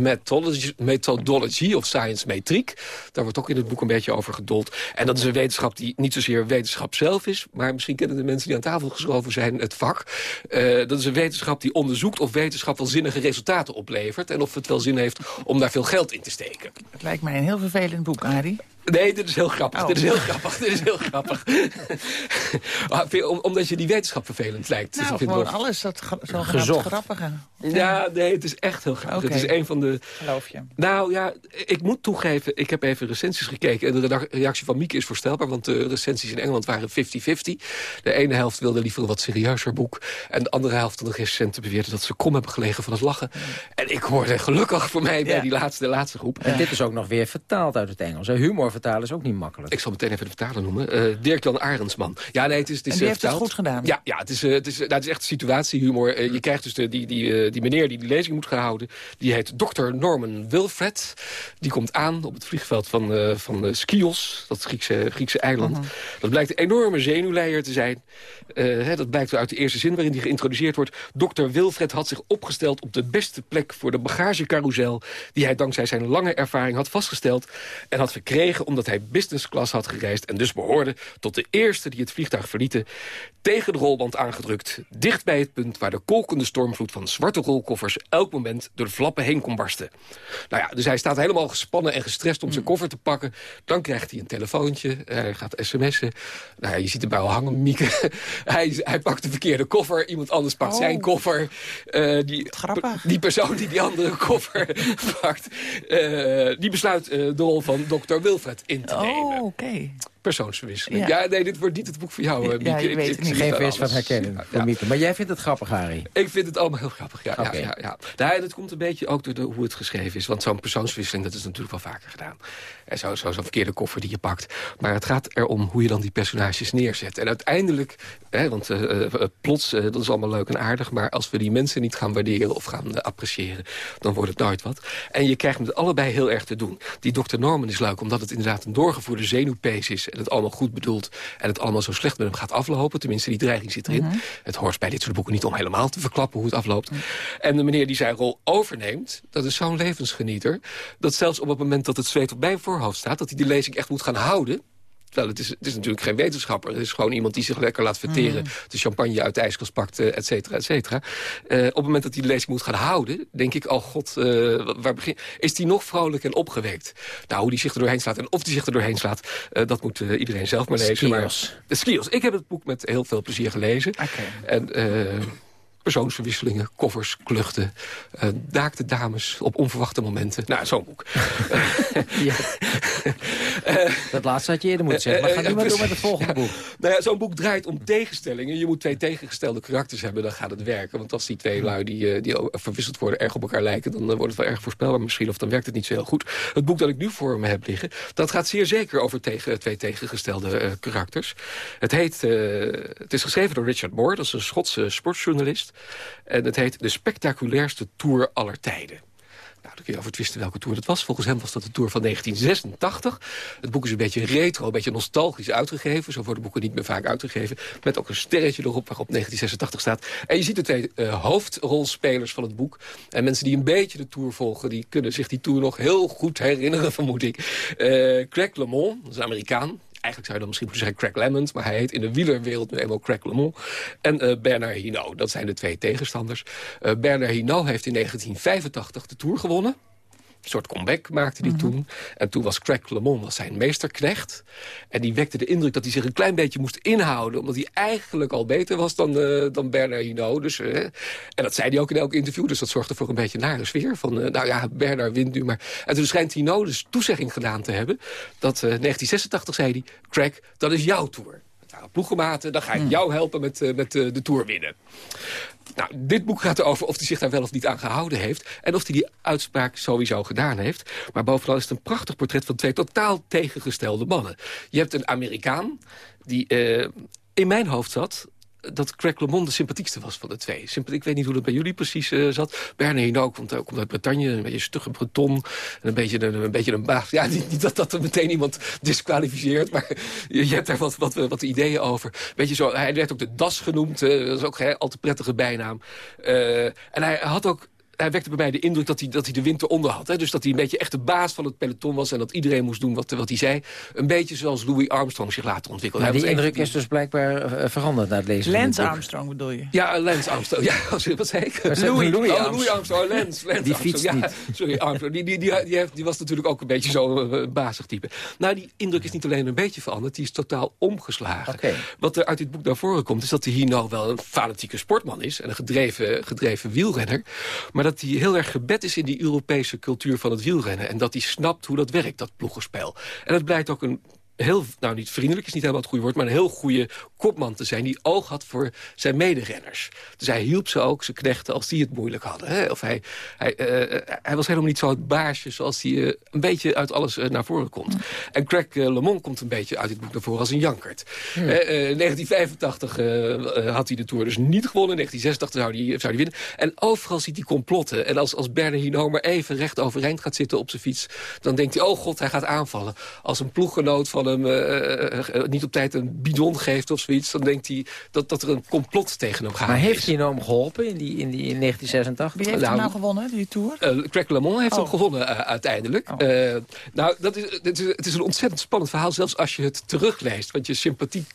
Methodology, of Science Metriek. Daar wordt ook in het boek een beetje over gedold. En dat is een wetenschap die niet zozeer wetenschap zelf is... maar misschien kennen de mensen die aan tafel geschoven zijn het vak. Eh, dat is een wetenschap die onderzoekt of wetenschap wel zinnige resultaten oplevert... en of het wel zin heeft om daar veel geld in te steken. Het lijkt mij een heel vervelend boek, Arie. Nee, dit is heel grappig. Oh. Dit is heel grappig. Dit is heel grappig. Ah, om- omdat je die wetenschap vervelend lijkt. Dus Nou, ik vind gewoon alles dat zogenaamd Gezocht. grappige. Ja, nee, het is echt heel grappig. Oké. Het is een van de... Geloof je. Nou ja, ik moet toegeven, ik heb even recensies gekeken. En de reactie van Mieke is voorstelbaar, want de recensies in Engeland waren 50-50. De ene helft wilde liever een wat serieuzer boek. En de andere helft van de recensenten beweerde dat ze kom hebben gelegen van het lachen. En ik hoorde gelukkig voor mij bij Ja. die laatste, de laatste groep. En dit is ook nog weer vertaald uit het Engels. hè? Humor vertalen is ook niet makkelijk. Ik zal meteen even de vertaler noemen. Uh, Dirk-Jan Arendsman. Ja, nee, het is, het is en die heeft het goed gedaan? Ja, ja het, is, het, is, nou, het is echt situatiehumor. Uh, je krijgt dus de, die, die, die meneer die die lezing moet gaan houden. Die heet Dr. Norman Wilfred. Die komt aan op het vliegveld van, van Skios, dat Griekse, Griekse eiland. Mhm. Dat blijkt een enorme zenuwleier te zijn. Hè, dat blijkt uit de eerste zin waarin die geïntroduceerd wordt. Dr. Wilfred had zich opgesteld op de beste plek voor de bagagecarousel... die hij dankzij zijn lange ervaring had vastgesteld... en had verkregen omdat hij business class had gereisd... en dus behoorde tot de eerste die het vliegtuig verlieten... tegen de rolband aangedrukt, dicht bij het punt... waar de kolkende stormvloed van zwarte rolkoffers... elk moment door de flappen heen kon barsten. Nou ja, dus hij staat helemaal gespannen en gestrest om zijn mm. koffer te pakken. Dan krijgt hij een telefoontje, hij gaat sms'en. Nou ja, je ziet hem bij al hangen, Mieke. hij, hij pakt de verkeerde koffer, iemand anders pakt zijn oh. koffer. Uh, die, die persoon die die andere koffer pakt... Uh, die besluit uh, de rol van dokter Wilfred in te nemen. Oh, oké persoonsverwisseling. Ja. nee, dit wordt niet het boek voor jou, Mieke. Ja, ik, weet ik, Geen vers van herkennen ja, Mieke. Maar jij vindt het grappig, Harry? Ik vind het allemaal heel grappig, ja. Okay. ja, ja, ja. dat komt een beetje ook door de, hoe het geschreven is. Want zo'n persoonsverwisseling, dat is natuurlijk wel vaker gedaan. En zo'n zo, zo verkeerde koffer die je pakt. Maar het gaat erom hoe je dan die personages neerzet. En uiteindelijk, hè, want uh, plots, uh, dat is allemaal leuk en aardig... maar als we die mensen niet gaan waarderen of gaan appreciëren... dan wordt het nooit wat. En je krijgt met allebei heel erg te doen. Die Dr. Norman is leuk, omdat het inderdaad een doorgevoerde zenuwpees is... en het allemaal goed bedoelt en het allemaal zo slecht met hem gaat aflopen. Tenminste, die dreiging zit erin. Mhm. Het hoort bij dit soort boeken niet om helemaal te verklappen hoe het afloopt. Mhm. En de meneer die zijn rol overneemt, dat is zo'n levensgenieter... dat zelfs op het moment dat het zweet op mijn voorhoofd staat... dat hij die lezing echt moet gaan houden Terwijl het is, het is natuurlijk geen wetenschapper. Het is gewoon iemand die zich lekker laat verteren. Mm. De champagne uit de ijskast pakt, et cetera, et cetera. Uh, op het moment dat hij de lezing moet gaan houden... denk ik, oh god, uh, waar begin... is hij nog vrolijk en opgewekt. Nou, hoe die zich er doorheen slaat en of hij zich er doorheen slaat... dat moet iedereen zelf maar lezen. Skios. Maar, de Skios. Ik heb het boek met heel veel plezier gelezen. Okay. En persoonsverwisselingen, koffers, kluchten... Uh, daakte dames op onverwachte momenten. Nou, zo'n boek. ja. dat laatste had je eerder moeten zeggen. Maar ga nu maar door met het volgende boek. Nou ja, zo'n boek draait om tegenstellingen. Je moet twee tegengestelde karakters hebben, dan gaat het werken. Want als die twee lui die, eh, die verwisseld worden erg op elkaar lijken... dan eh, wordt het wel erg voorspelbaar misschien, of dan werkt het niet zo heel goed. Het boek dat ik nu voor me heb liggen... dat gaat zeer zeker over tegen, twee tegengestelde uh, karakters. Het, heet, het is geschreven door Richard Moore, dat is een Schotse sportjournalist. En het heet De spectaculairste Tour aller tijden. Nou, dan kun je over twisten welke tour dat was. Volgens hem was dat de tour van 1986. Het boek is een beetje retro, een beetje nostalgisch uitgegeven. Zo worden boeken niet meer vaak uitgegeven. Met ook een sterretje erop waarop 1986 staat. En je ziet de twee uh, hoofdrolspelers van het boek. En mensen die een beetje de tour volgen... die kunnen zich die tour nog heel goed herinneren, vermoed ik. Uh, Craig LeMond, dat is een Amerikaan eigenlijk zou je dan misschien moeten zeggen Craig Lemond... maar hij heet in de wielerwereld nu eenmaal Craig LeMond. En uh, Bernard Hinault, dat zijn de twee tegenstanders. Uh, Bernard Hinault heeft in 1985 de Tour gewonnen. Een soort comeback maakte hij mhm. toen. En toen was Craig LeMond was zijn meesterknecht. En die wekte de indruk dat hij zich een klein beetje moest inhouden... omdat hij eigenlijk al beter was dan, uh, dan Bernard Hinault. Dus, uh, en dat zei hij ook in elk interview. Dus dat zorgde voor een beetje nare sfeer. Van, uh, nou ja, Bernard wint nu maar. En toen schijnt Hinault dus toezegging gedaan te hebben... dat 1986 zei hij... Craig, dat is jouw tour ploegenmaten, dan ga ik hmm. jou helpen met, met de Tour winnen. Nou, dit boek gaat erover of hij zich daar wel of niet aan gehouden heeft... en of hij die uitspraak sowieso gedaan heeft. Maar bovenal is het een prachtig portret van twee totaal tegengestelde mannen. Je hebt een Amerikaan die uh, in mijn hoofd zat dat Craig LeMond de sympathiekste was van de twee. ik weet niet hoe dat bij jullie precies uh, zat. Hinault komt, uh, komt uit Bretagne, een beetje stugge Breton. En een beetje een, een, beetje een baas. Ja, niet, dat dat er meteen iemand disqualificeert, maar je, hebt daar wat, wat, wat, ideeën over. Beetje zo, hij werd ook de Das genoemd, uh, dat is ook een al te prettige bijnaam. en hij had ook hij wekte bij mij de indruk dat hij, dat hij de winter onder had. Hè? Dus dat hij een beetje echt de baas van het peloton was... en dat iedereen moest doen wat, wat hij zei. Een beetje zoals Louis Armstrong zich later ontwikkelde. die indruk is dus blijkbaar eh, veranderd na het lezen Lance Armstrong bedoel je? Ja, Lance Armstrong. Ja, wat zei ik? Louis, Louis, Armstrong. Oh, Louis Armstrong. Oh, Lance, Lance die fietst niet. sorry, Armstrong. Die, die, die, die, heeft, die, was natuurlijk ook een beetje zo'n uh, bazig type. Nou, die indruk is niet alleen een beetje veranderd. Die is totaal omgeslagen. Okay. Wat er uit dit boek naar voren komt... is dat hij hier nou wel een fanatieke sportman is... en een gedreven, gedreven wielrenner. Maar dat hij heel erg gebed is in die Europese cultuur van het wielrennen. En dat hij snapt hoe dat werkt, dat ploegenspel. En het blijkt ook een heel, nou niet vriendelijk is niet helemaal het goede woord... maar een heel goede kopman te zijn die oog had voor zijn mederenners. Dus hij hielp ze ook, zijn knechten, als die het moeilijk hadden. Hè? Of hij, hij, uh, hij was helemaal niet zo het baasje zoals hij uh, een beetje uit alles naar voren komt. En Craig Lemon komt een beetje uit dit boek naar voren als een jankert. In 1985 had hij de Tour dus niet gewonnen. In 1986 zou hij, zou hij winnen. En overal ziet hij complotten. En als, als Bernard Hinault maar even recht overeind gaat zitten op zijn fiets... dan denkt hij, oh god, hij gaat aanvallen. Als een ploeggenoot van hem niet op tijd een bidon geeft of zoiets... dan denkt hij dat, dat er een complot tegen hem gaat. Maar heeft hij hem geholpen in, die, in, die, in 1986? Wie heeft nou, hem nou gewonnen, die Tour? Uh, Craig LeMond heeft oh. hem gewonnen uh, uiteindelijk. Oh. Uh, nou, dat is, het, is, het is een ontzettend spannend verhaal, zelfs als je het terugleest. Want je sympathie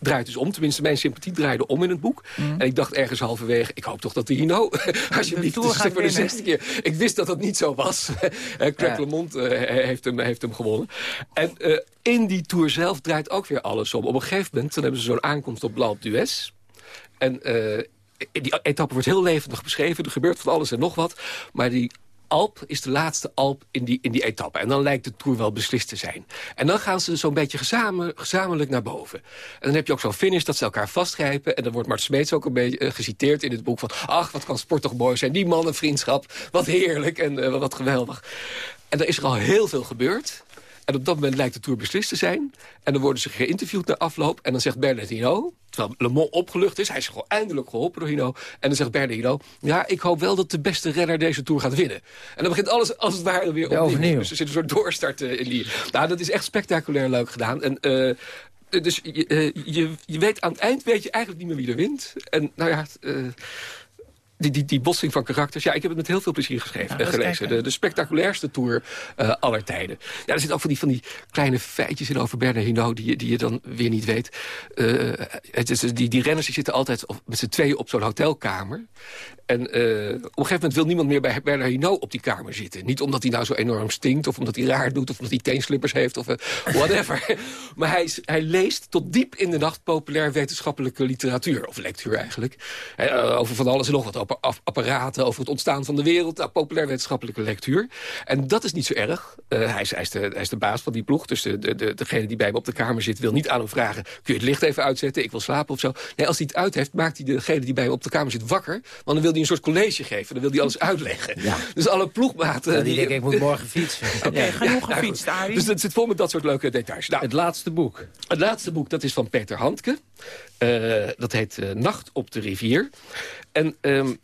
draait dus om. Tenminste, mijn sympathie draaide om in het boek. Mm. En ik dacht ergens halverwege, ik hoop toch dat de Hino... alsjeblieft, de zeg voor de zesde keer. Ik wist dat dat niet zo was. Craig ja. LeMond heeft, hem, heeft hem gewonnen. En in die Tour zelf draait ook weer alles om. Op een gegeven moment dan hebben ze zo'n aankomst op L'Alpe d'Huez. En die etappe wordt heel levendig beschreven. Er gebeurt van alles en nog wat. Maar die Alp is de laatste Alp in die, in die etappe. En dan lijkt de Tour wel beslist te zijn. En dan gaan ze zo'n beetje gezamen, gezamenlijk naar boven. En dan heb je ook zo'n finish dat ze elkaar vastgrijpen. En dan wordt Mart Smeets ook een beetje uh, geciteerd in het boek van... ach, wat kan sport toch mooi zijn. Die mannenvriendschap, wat heerlijk en uh, wat geweldig. En er is er al heel veel gebeurd. En op dat moment lijkt de Tour beslist te zijn. En dan worden ze geïnterviewd na afloop. En dan zegt Bernardino, terwijl Le Mans opgelucht is... hij is gewoon eindelijk geholpen door Hino. En dan zegt Bernardino, ja, ik hoop wel dat de beste renner deze Tour gaat winnen. En dan begint alles als het ware weer opnieuw. opnieuw. Dus er zit een soort doorstart uh, in die... Nou, dat is echt spectaculair leuk gedaan. En... Uh, dus je, uh, je, je, weet aan het eind weet je eigenlijk niet meer wie er wint. En nou ja, uh, die, die, die botsing van karakters. Ja, ik heb het met heel veel plezier geschreven, ja, gelezen. De, de spectaculairste tour uh, aller tijden. Ja, er zitten ook van die, van die kleine feitjes in over Bernard Hinault... die, die je dan weer niet weet. Uh, het is, die, die renners die zitten altijd met z'n tweeën op zo'n hotelkamer. En uh, op een gegeven moment wil niemand meer bij Bernard Hinault op die kamer zitten. Niet omdat hij nou zo enorm stinkt, of omdat hij raar doet... of omdat hij teenslippers heeft, of whatever. maar hij, hij leest tot diep in de nacht populair wetenschappelijke literatuur. Of lectuur eigenlijk. Over van alles en nog wat. Apparaten, over het ontstaan van de wereld. Nou, populair wetenschappelijke lectuur. En dat is niet zo erg. hij, is, hij, is de, hij is de baas van die ploeg. Dus de, de, degene die bij hem op de kamer zit wil niet aan hem vragen... kun je het licht even uitzetten, ik wil slapen of zo. Nee, als hij het uit heeft, maakt hij degene die bij hem op de kamer zit wakker. Want dan wil hij een soort college geven. Dan wil hij alles uitleggen. Ja. Dus alle ploegmaten... Ja, die, die denken, ik moet morgen fietsen. Oké, okay, genoeg gefietst, Arie. Dus het zit vol met dat soort leuke details. Nou, het laatste boek. Het laatste boek, dat is van Peter Handke. Uh, dat heet uh, Nacht op de rivier. En... Um,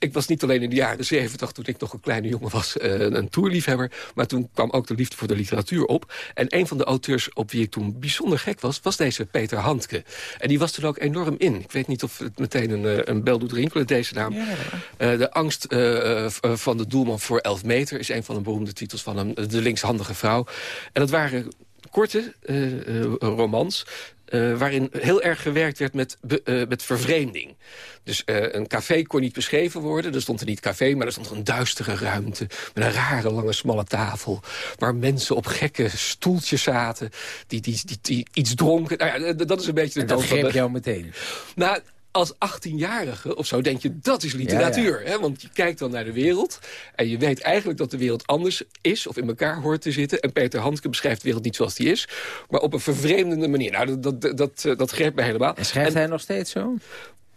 ik was niet alleen in de jaren zeventig, toen ik nog een kleine jongen was, uh, een toerliefhebber. Maar toen kwam ook de liefde voor de literatuur op. En een van de auteurs op wie ik toen bijzonder gek was, was deze Peter Handke. En die was er ook enorm in. Ik weet niet of het meteen een, een bel doet rinkelen, deze naam. Ja, uh, de angst uh, van de doelman voor 11 meter is een van de beroemde titels van hem. De linkshandige vrouw. En dat waren korte romans uh, waarin heel erg gewerkt werd met, uh, met vervreemding. Dus uh, een café kon niet beschreven worden. Er stond er niet café, maar er stond een duistere ruimte... met een rare, lange, smalle tafel... waar mensen op gekke stoeltjes zaten... die, die, die, die iets dronken. Nou ja, dat is een beetje de en dat greep jou meteen? Nou, als 18-jarige of zo denk je, dat is literatuur. Ja, ja. Hè? Want je kijkt dan naar de wereld en je weet eigenlijk dat de wereld anders is... of in elkaar hoort te zitten. En Peter Handke beschrijft de wereld niet zoals die is... maar op een vervreemdende manier. Nou, dat, dat, dat, dat greep mij helemaal. En schrijft en, hij nog steeds zo?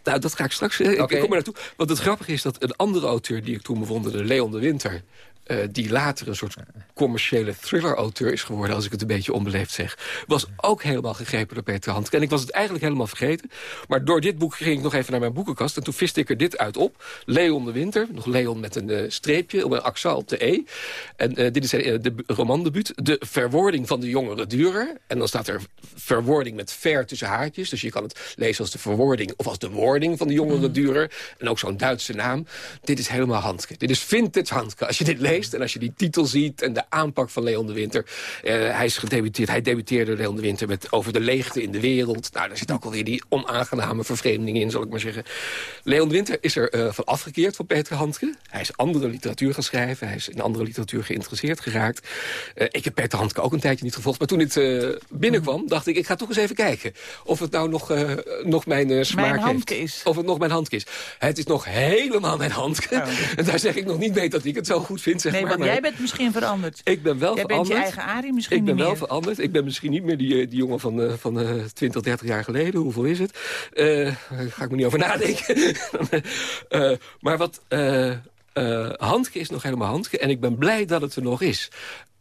Nou, dat ga ik straks... Okay. Ik, ik kom er naartoe. Want het grappige is dat een andere auteur die ik toen bewonderde... Leon de Winter... Uh, die later een soort commerciële thriller-auteur is geworden... als ik het een beetje onbeleefd zeg... was ook helemaal gegrepen door Peter Handke. En ik was het eigenlijk helemaal vergeten. Maar door dit boek ging ik nog even naar mijn boekenkast... en toen viste ik er dit uit op. Leon de Winter, nog Leon met een uh, streepje... op een accent op de E. En uh, dit is de romandebuut. De verwoording van de jongere Durer. En dan staat er verwoording met ver tussen haartjes. Dus je kan het lezen als de verwoording... of als de wording van de jongere Durer. En ook zo'n Duitse naam. Dit is helemaal Handke. Dit is vintage Handke. Als je dit leest en als je die titel ziet en de aanpak van Leon de Winter. Uh, hij is gedebuteerd. Hij debuteerde Leon de Winter met Over de leegte in de wereld. Nou, daar zit ook alweer die onaangename vervreemding in, zal ik maar zeggen. Leon de Winter is er uh, van afgekeerd van Peter Handke. Hij is andere literatuur gaan schrijven. Hij is in andere literatuur geïnteresseerd geraakt. Uh, ik heb Peter Handke ook een tijdje niet gevolgd. Maar toen het binnenkwam, dacht ik, ik ga toch eens even kijken. Of het nou nog, nog mijn smaak mijn heeft. is. Of het nog mijn handke is. Het is nog helemaal mijn handke. Oh. En daar zeg ik nog niet mee dat ik het zo goed vind zeg nee, maar. want maar jij bent misschien veranderd. Ik ben wel jij veranderd. bent je eigen Arie misschien Ik ben wel meer. veranderd. Ik ben misschien niet meer die, eh, die jongen van, eh, van eh 20, 30 jaar geleden. Hoeveel is het? Eh, Daar ga ik me niet over nadenken. Maar wat... Handke is nog helemaal Handke. En ik ben blij dat het er nog is.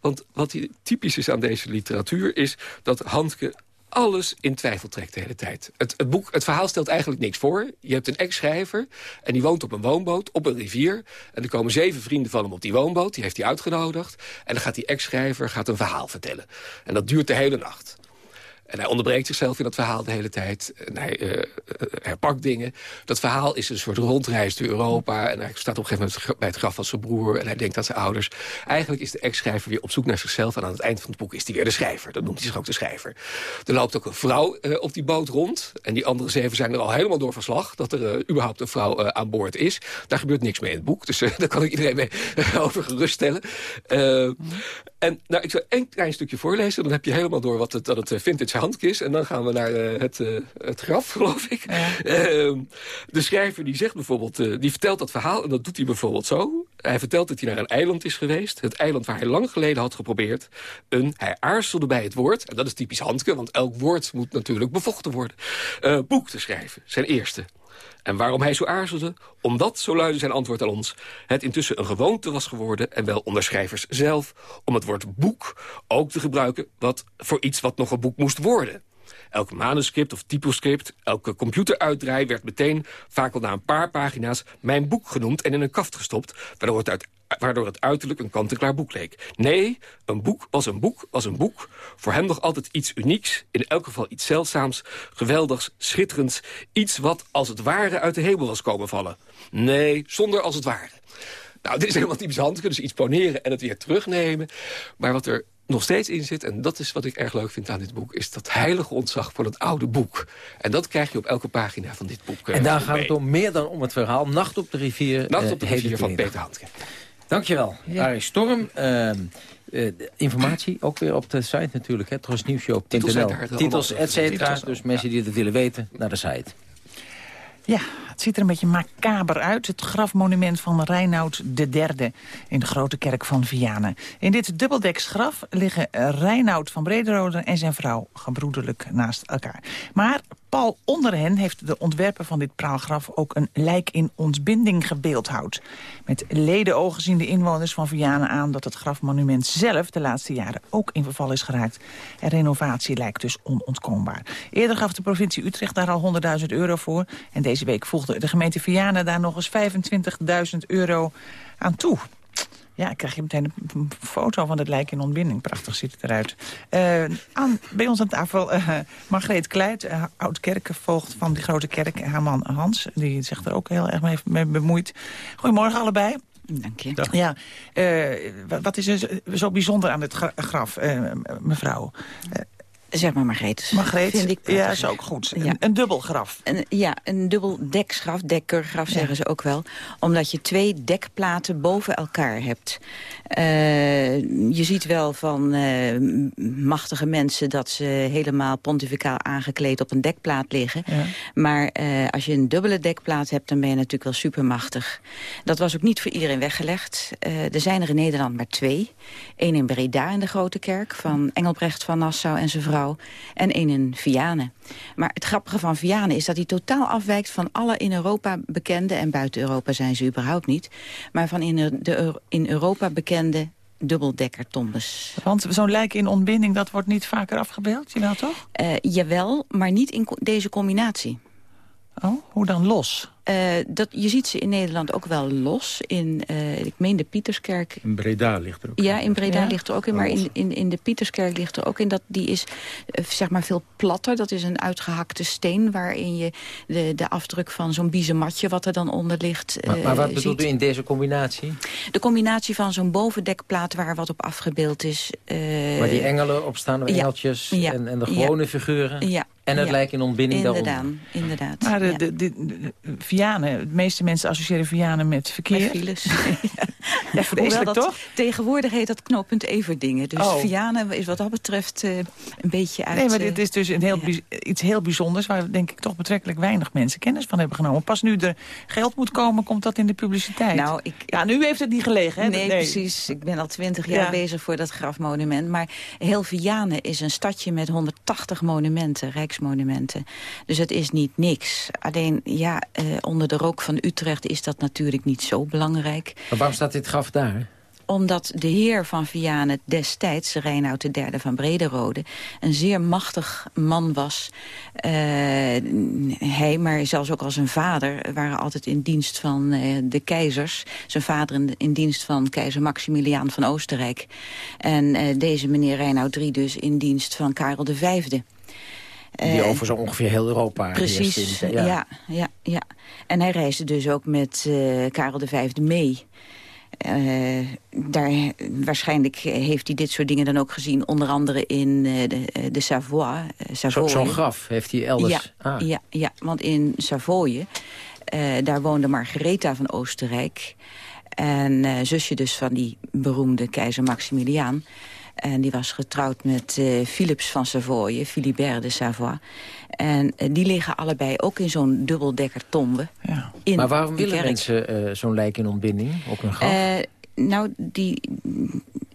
Want wat typisch is aan deze literatuur... is dat Handke alles in twijfel trekt de hele tijd. Het, het, boek, het verhaal stelt eigenlijk niks voor. Je hebt een ex-schrijver en die woont op een woonboot op een rivier. En er komen zeven vrienden van hem op die woonboot. Die heeft hij uitgenodigd. En dan gaat die ex-schrijver een verhaal vertellen. En dat duurt de hele nacht. En hij onderbreekt zichzelf in dat verhaal de hele tijd. Hij eh, eh, herpakt dingen. Dat verhaal is een soort rondreis door Europa. En hij staat op een gegeven moment bij het graf van zijn broer. En hij denkt aan zijn ouders. Eigenlijk is de ex-schrijver weer op zoek naar zichzelf. En aan het eind van het boek is hij weer de schrijver. Dat noemt hij zich ook de schrijver. Er loopt ook een vrouw eh, op die boot rond. En die andere zeven zijn er al helemaal door verslag. Dat er eh, überhaupt een vrouw eh, aan boord is. Daar gebeurt niks mee in het boek. Dus eh, daar kan ik iedereen mee over geruststellen. Eh, en nou, ik zal één klein stukje voorlezen. Dan heb je helemaal door wat het, dat het eh, vintage handje is. En dan gaan we naar eh, het, eh, het graf, geloof ik. Ehm, de schrijver die zegt bijvoorbeeld... eh, die vertelt dat verhaal en dat doet hij bijvoorbeeld zo. Hij vertelt dat hij naar een eiland is geweest. Het eiland waar hij lang geleden had geprobeerd. Een, hij aarzelde bij het woord. En dat is typisch Handke, want elk woord moet natuurlijk bevochten worden. boek te schrijven, zijn eerste. En waarom hij zo aarzelde? Omdat, zo luidde zijn antwoord aan ons... het intussen een gewoonte was geworden, en wel onder schrijvers zelf... om het woord boek ook te gebruiken wat, voor iets wat nog een boek moest worden. Elk manuscript of typoscript, elke computeruitdraai werd meteen... vaak al na een paar pagina's mijn boek genoemd en in een kaft gestopt... waardoor het, waardoor het uiterlijk een kant-en-klaar boek leek. Nee, een boek was een boek was een boek. Voor hem nog altijd iets unieks, in elk geval iets zeldzaams... geweldigs, schitterends, iets wat als het ware uit de hemel was komen vallen. Nee, zonder als het ware. Nou, dit is helemaal typisch Handke, dus iets poneren en het weer terugnemen. Maar wat er nog steeds in zit, en dat is wat ik erg leuk vind aan dit boek... is dat heilige ontzag voor het oude boek. En dat krijg je op elke pagina van dit boek. eh, En daar gaat mee. het om meer dan om het verhaal. Nacht op de rivier. Nacht eh, op de rivier van Peter. Handke. Dankjewel. Ja. Arie Storm. ehm, eh, de informatie ook weer op de site natuurlijk. hè, trosnieuwshow.nl. Titels, et cetera. Dus mensen die dat willen weten, naar de site. Ja, het ziet er een beetje macaber uit. Het grafmonument van Reinoud III in de Grote Kerk van Vianen. In dit dubbeldeksgraf liggen Reinoud van Brederode en zijn vrouw gebroederlijk naast elkaar. Maar Paul onder hen heeft de ontwerper van dit praalgraf ook een lijk in ontbinding gebeeldhouwd. Met ledenogen zien de inwoners van Vianen aan dat het grafmonument zelf de laatste jaren ook in verval is geraakt. En renovatie lijkt dus onontkoombaar. Eerder gaf de provincie Utrecht daar al 100.000 euro voor. En deze week voegde de gemeente Vianen daar nog eens 25.000 euro aan toe. Ja, ik krijg je meteen een foto van het lijk in ontbinding. Prachtig ziet het eruit. Eh, aan, bij ons aan tafel uh, Margreet Kleit, uh, oud-kerkenvoogd van die grote kerk. Haar man Hans, die zich er ook heel erg mee, mee bemoeit. Goedemorgen allebei. Dank je. Ja, uh, wat is er zo bijzonder aan het graf, uh, mevrouw? Zeg maar Margreet. Margreet, vind ik ja, is ook goed. Een, ja. een dubbel graf. Een, ja, een dubbel dekgraf, dekkergraf ja. zeggen ze ook wel. Omdat je twee dekplaten boven elkaar hebt. Uh, je ziet wel van uh, machtige mensen dat ze helemaal pontificaal aangekleed op een dekplaat liggen. Ja. Maar uh, als je een dubbele dekplaat hebt, dan ben je natuurlijk wel supermachtig. Dat was ook niet voor iedereen weggelegd. er zijn er in Nederland maar twee. Eén in Breda in de Grote Kerk van Engelbrecht van Nassau en zijn vrouw. En één in Vianen. Maar het grappige van Vianen is dat hij totaal afwijkt van alle in Europa bekende... en buiten Europa zijn ze überhaupt niet... maar van in, de, in Europa bekende dubbeldekkertombes. Want zo'n lijk in ontbinding, dat wordt niet vaker afgebeeld, jawel toch? Uh, jawel, maar niet in co deze combinatie. Oh, hoe dan los? Uh, dat, je ziet ze in Nederland ook wel los. In, uh, ik meen de Pieterskerk. In Breda ligt er ook Ja, in Breda ja? ligt er ook in. Maar in, in, in de Pieterskerk ligt er ook in. Dat, die is uh, zeg maar veel platter. Dat is een uitgehakte steen waarin je de, de afdruk van zo'n biezenmatje wat er dan onder ligt Maar, maar wat bedoelt u in deze combinatie? De combinatie van zo'n bovendekplaat waar wat op afgebeeld is. waar die engelen op staan, engeltjes ja, ja, en, en de gewone figuren? Ja. En het ja. lijkt in ontbinding inderdaad, daaronder. Inderdaad, Maar de, de, de, de, Vianen, de meeste mensen associëren Vianen met verkeer. Met files. Ja, vreselijk, dat, toch? Tegenwoordig heet dat knooppunt Everdingen. Dus Oh. Vianen is wat dat betreft eh, een beetje uit... Nee, maar eh, dit is dus een heel, iets heel bijzonders... waar denk ik toch betrekkelijk weinig mensen kennis van hebben genomen. Pas nu er geld moet komen, komt dat in de publiciteit. Nou, ik, ja, nu heeft het niet gelegen, hè? Nee, precies. Ik ben al twintig jaar Ja. bezig voor dat grafmonument. Maar heel Vianen is een stadje met 180 monumenten, rijksmonumenten. Dus het is niet niks. Alleen, ja, eh, onder de rook van Utrecht is dat natuurlijk niet zo belangrijk. Maar waarom staat dit graf daar? Omdat de heer van Vianen destijds, Reinoud III van Brederode... een zeer machtig man was. Eh, hij, maar zelfs ook als zijn vader, waren altijd in dienst van eh, de keizers. Zijn vader in, in dienst van keizer Maximiliaan van Oostenrijk. En eh, deze meneer Reinoud III dus in dienst van Karel V. Die over zo ongeveer heel Europa Precies, in de- ja. Ja, ja, En hij reisde dus ook met Karel V mee. Eh, daar, waarschijnlijk heeft hij dit soort dingen dan ook gezien. Onder andere in eh, de, eh, de Savoie. Savoie. Zo'n graf heeft hij elders. Ja, Ah. ja, ja, want in Savoie, daar woonde Margaretha van Oostenrijk. En zusje dus van die beroemde keizer Maximiliaan. En die was getrouwd met Philips van Savoie, Philibert de Savoie. En eh, die liggen allebei ook in zo'n dubbeldekker tombe. in maar waarom willen kerk. mensen eh, zo'n lijk in ontbinding op hun graf? Eh, nou, die,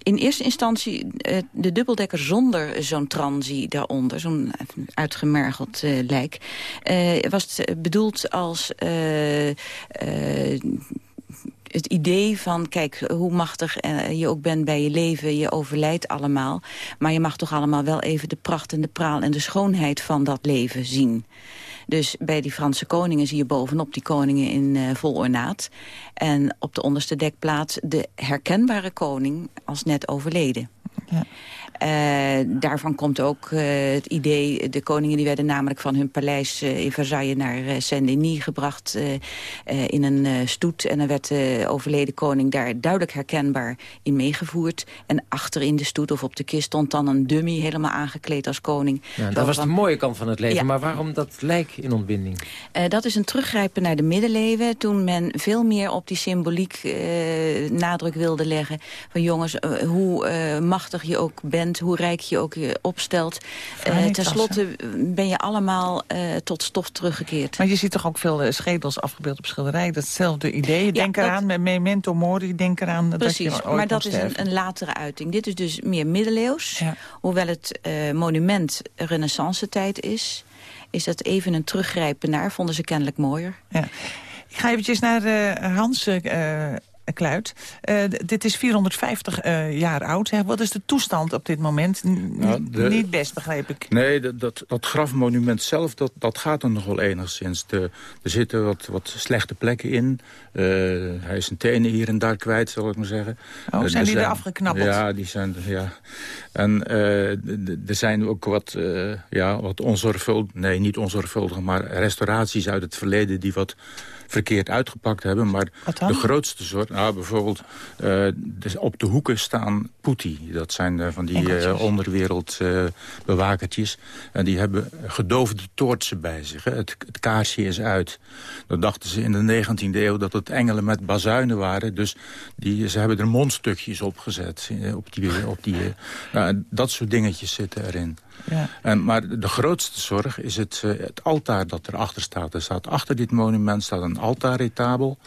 in eerste instantie eh, de dubbeldekker zonder zo'n transie daaronder, zo'n uitgemergeld eh, lijk, eh, was het, bedoeld als eh, eh, het idee van, kijk, hoe machtig eh, je ook bent bij je leven, je overlijdt allemaal, maar je mag toch allemaal wel even de pracht en de praal en de schoonheid van dat leven zien. Dus bij die Franse koningen zie je bovenop die koningen in eh, vol ornaat. En op de onderste dekplaats de herkenbare koning als net overleden. Eh, daarvan komt ook eh, het idee... de koningen die werden namelijk van hun paleis eh, in Versailles... naar Saint-Denis gebracht in een stoet. En dan werd de overleden koning daar duidelijk herkenbaar in meegevoerd. En achter in de stoet of op de kist stond dan een dummy... helemaal aangekleed als koning. Ja, dat was van- de mooie kant van het leven. Ja. Maar waarom dat lijk in ontbinding? Dat is een teruggrijpen naar de middeleeuwen. Toen men veel meer op die symboliek nadruk wilde leggen. Van jongens, hoe eh, machtig je ook bent, hoe rijk je ook je opstelt. Eh Ten slotte ben je allemaal eh, tot stof teruggekeerd. Maar je ziet toch ook veel eh, schedels afgebeeld op schilderij. Datzelfde idee. Denk dat- eraan, met memento mori, denk eraan dat Precies, je ooit maar dat is een, een latere uiting. Dit is dus meer middeleeuws. Hoewel het monument renaissance tijd is... is dat even een teruggrijpen naar, vonden ze kennelijk mooier. Ja. Ik ga eventjes naar eh, Hans Kluit. Eh, dit is 450 eh, jaar oud. Hè. Wat is de toestand op dit moment? N- Nou, de- Niet best, begreep ik. Nee, dat, dat, dat grafmonument zelf, dat, dat gaat er nog wel enigszins. De, er zitten wat, wat slechte plekken in. Eh, hij is zijn tenen hier en daar kwijt, zal ik maar zeggen. Oh, zijn er die eraf geknabbeld? Ja, die zijn er, ja. En er zijn ook wat, ja, wat onzorgvuldig... Nee, niet onzorgvuldig, maar restauraties uit het verleden... die wat verkeerd uitgepakt hebben. Maar de grootste soort... Nou, bijvoorbeeld eh, dus op de hoeken staan putti. Dat zijn eh, van die eh, onderwereld eh, bewakertjes. En die hebben gedoofde toortsen bij zich. Hè. Het, het kaarsje is uit. Dan dachten ze in de 19e eeuw dat het engelen met bazuinen waren. Dus die, ze hebben er mondstukjes op gezet. Op die, op die, nou, dat soort dingetjes zitten erin. Ja. Maar de grootste zorg is het, eh, het altaar dat erachter staat. Er staat achter dit monument staat een altaarretabel.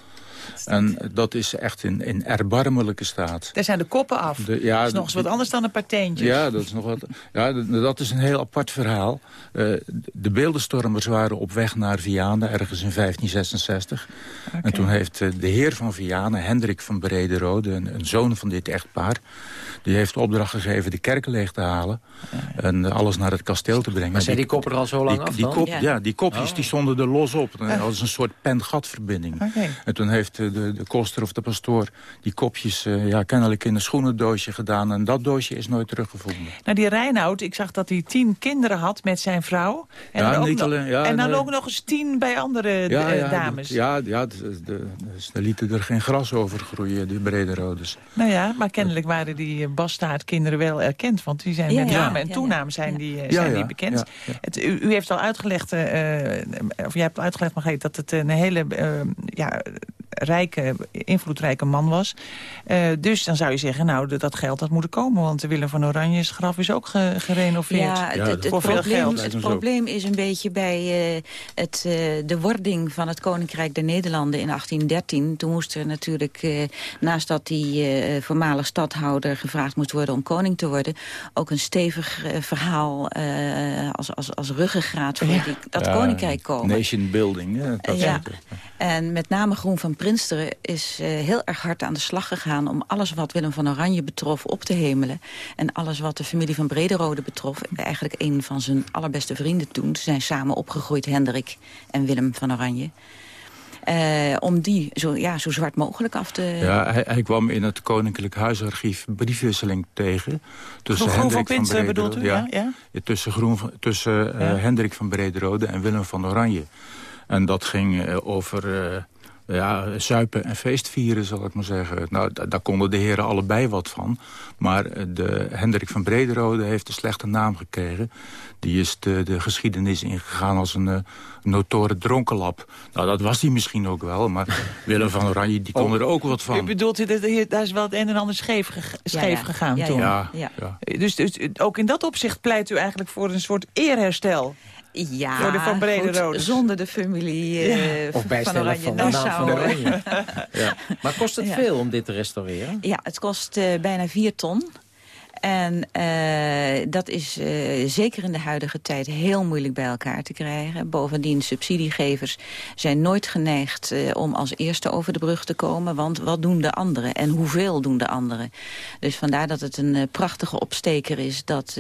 En dat is echt in, in erbarmelijke staat. Daar zijn de koppen af. De- ja, dat is nog eens wat anders dan een paar teentjes. Ja, dat is nog wat. Ja, dat is een heel apart verhaal. Eh, de beeldenstormers waren op weg naar Vianen ergens in 1566. En toen heeft eh, de heer van Vianen, Hendrik van Brederode, een, een zoon van dit echtpaar, die heeft de opdracht gegeven de kerk leeg te halen en alles naar het kasteel te brengen. Maar zijn die koppen er al zo lang die, af die kop, Ja. ja. die kopjes Oh. die stonden er los op. Dat was een soort pen-gatverbinding. Oké. En toen heeft eh, de, de koster of de pastoor die kopjes eh, ja, kennelijk in een schoenendoosje gedaan. En dat doosje is nooit teruggevonden. Nou, die Reinoud, ik zag dat hij tien kinderen had met zijn vrouw. En, Ja, dan, ook niet nog, alleen- ja, en dan nee. ook nog eens tien bij andere eh, dames. de- Ja, ja de, de, dus lieten er geen gras over groeien, die brede rodes. Nou ja, maar kennelijk waren die bastaardkinderen wel erkend. Want die zijn Ja, met ja. naam en Ja, toenaam zijn, die, eh, Ja, zijn ja, die bekend. ja, ja. Het, u, u heeft al uitgelegd, of jij hebt al uitgelegd, Margreet, dat het een hele ja, rijke, invloedrijke man was. Uh, dus dan zou je zeggen, nou, dat, geld dat moet er komen. Want Willem van Oranje's graf is ook ge, gerenoveerd. Ja, het, het, het probleem, het probleem is een beetje bij uh, het, uh, de wording van het Koninkrijk der Nederlanden in 1813. Toen moest er natuurlijk, naast dat die voormalig stadhouder gevraagd moest worden om koning te worden... ook een stevig verhaal als, als, als ruggengraat voor die, dat ja, koninkrijk komen. Nation building. Dat ja. En met name Groen van Prinsteren is uh, heel erg hard aan de slag gegaan... om alles wat Willem van Oranje betrof op te hemelen. En alles wat de familie van Brederode betrof... eigenlijk een van zijn allerbeste vrienden toen. Ze zijn samen opgegroeid, Hendrik en Willem van Oranje. Uh, om die zo, ja, zo zwart mogelijk af te... Ja, hij, hij kwam in het Koninklijk Huisarchief briefwisseling tegen. Tussen Groen Hendrik van, van bedoelt u? Ja, ja? Tussen, Groen, tussen uh, ja. Hendrik van Brederode en Willem van Oranje. En dat ging uh, over uh, ja, zuipen en feestvieren, zal ik maar zeggen. Nou, daar konden de heren allebei wat van. Maar de Hendrik van Brederode heeft een slechte naam gekregen. Die is de, de geschiedenis ingegaan als een uh, notoren dronkenlap. Nou, dat was hij misschien ook wel, maar Willem van Oranje die kon oh, er ook wat van. U bedoelt, daar is wel het een en ander scheef, ge scheef ja, ja. gegaan ja, toen? Ja, ja. Dus, dus ook in dat opzicht pleit u eigenlijk voor een soort eerherstel? Ja, voor de Van Brederode. zonder de familie uh, of van Oranje van Nassau. Van Oranje. ja. Maar kost het veel om dit te restaureren? Ja, het kost uh, bijna 4 ton. En uh, dat is uh, zeker in de huidige tijd heel moeilijk bij elkaar te krijgen. Bovendien, subsidiegevers zijn nooit geneigd uh, om als eerste over de brug te komen. Want wat doen de anderen en hoeveel doen de anderen? Dus vandaar dat het een prachtige opsteker is dat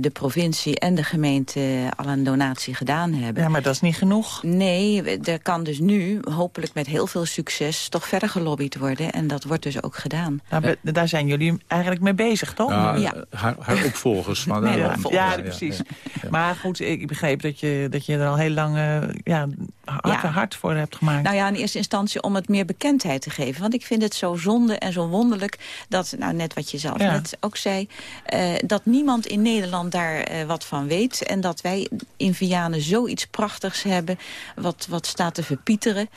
de provincie en de gemeente al een donatie gedaan hebben. Ja, maar dat is niet genoeg. Nee, er kan dus nu hopelijk met heel veel succes toch verder gelobbyd worden. En dat wordt dus ook gedaan. Nou, daar zijn jullie eigenlijk mee bezig, toch? Ja, ja. Haar, haar, opvolgers. Maar nee, ja, ja, precies. Maar goed, ik begreep dat je, dat je er al heel lang uh, ja, hard, hard voor hebt gemaakt. Nou ja, in eerste instantie om het meer bekendheid te geven. Want ik vind het zo zonde en zo wonderlijk dat, nou net wat je zelf net ook zei... Uh, dat niemand in Nederland daar uh, wat van weet. En dat wij in Vianen zoiets prachtigs hebben, wat, wat staat te verpieteren.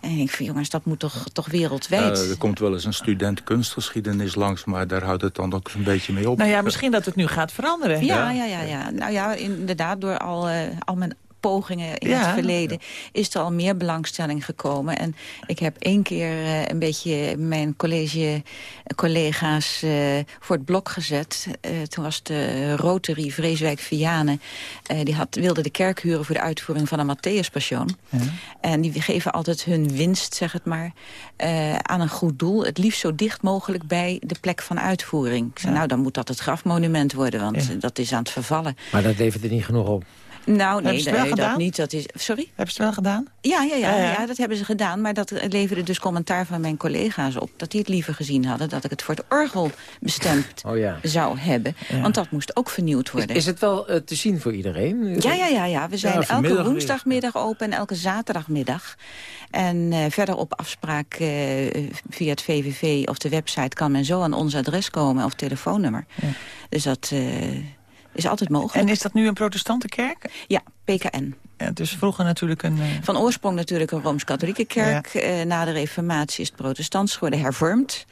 En ik vind, jongens, dat moet toch, toch wereldwijd. Uh, er komt wel eens een student kunstgeschiedenis langs... maar daar houdt het dan ook een beetje mee op. Nou ja, misschien dat het nu gaat veranderen. Ja, ja, ja. ja. Nou ja, inderdaad, door al, uh, al mijn pogingen in ja. het verleden... is er al meer belangstelling gekomen. En ik heb één keer uh, een beetje mijn college-collega's uh, voor het blok gezet. Uh, toen was de Rotary Vreeswijk-Vianen... die had, wilde de kerk huren voor de uitvoering van een Matthäus-passion. Ja. En die geven altijd hun winst, zeg het maar, aan een goed doel. Het liefst zo dicht mogelijk bij de plek van uitvoering. Ik zei, ja. nou, dan moet dat het grafmonument worden, want dat is aan het vervallen. Maar dat levert er niet genoeg op. Nou, nee, nee dat niet. Dat is, sorry? Hebben ze het wel gedaan? Ja, ja, ja, ja, ja. dat hebben ze gedaan. Maar dat leverde dus commentaar van mijn collega's op. Dat die het liever gezien hadden dat ik het voor het orgel bestemd oh, ja. zou hebben. Ja. Want dat moest ook vernieuwd worden. Is, is het wel uh, te zien voor iedereen? Ja, ja, ja. ja. We zijn elke woensdagmiddag open en elke zaterdagmiddag. En uh, verder op afspraak uh, via het VVV of de website... kan men zo aan ons adres komen of telefoonnummer. Dus dat is altijd mogelijk. En is dat nu een protestante kerk? Ja, PKN. Ja, dus vroeger natuurlijk een... Uh... Van oorsprong natuurlijk een Rooms-Katholieke kerk. Ja. Uh, na de reformatie is het protestants geworden, hervormd.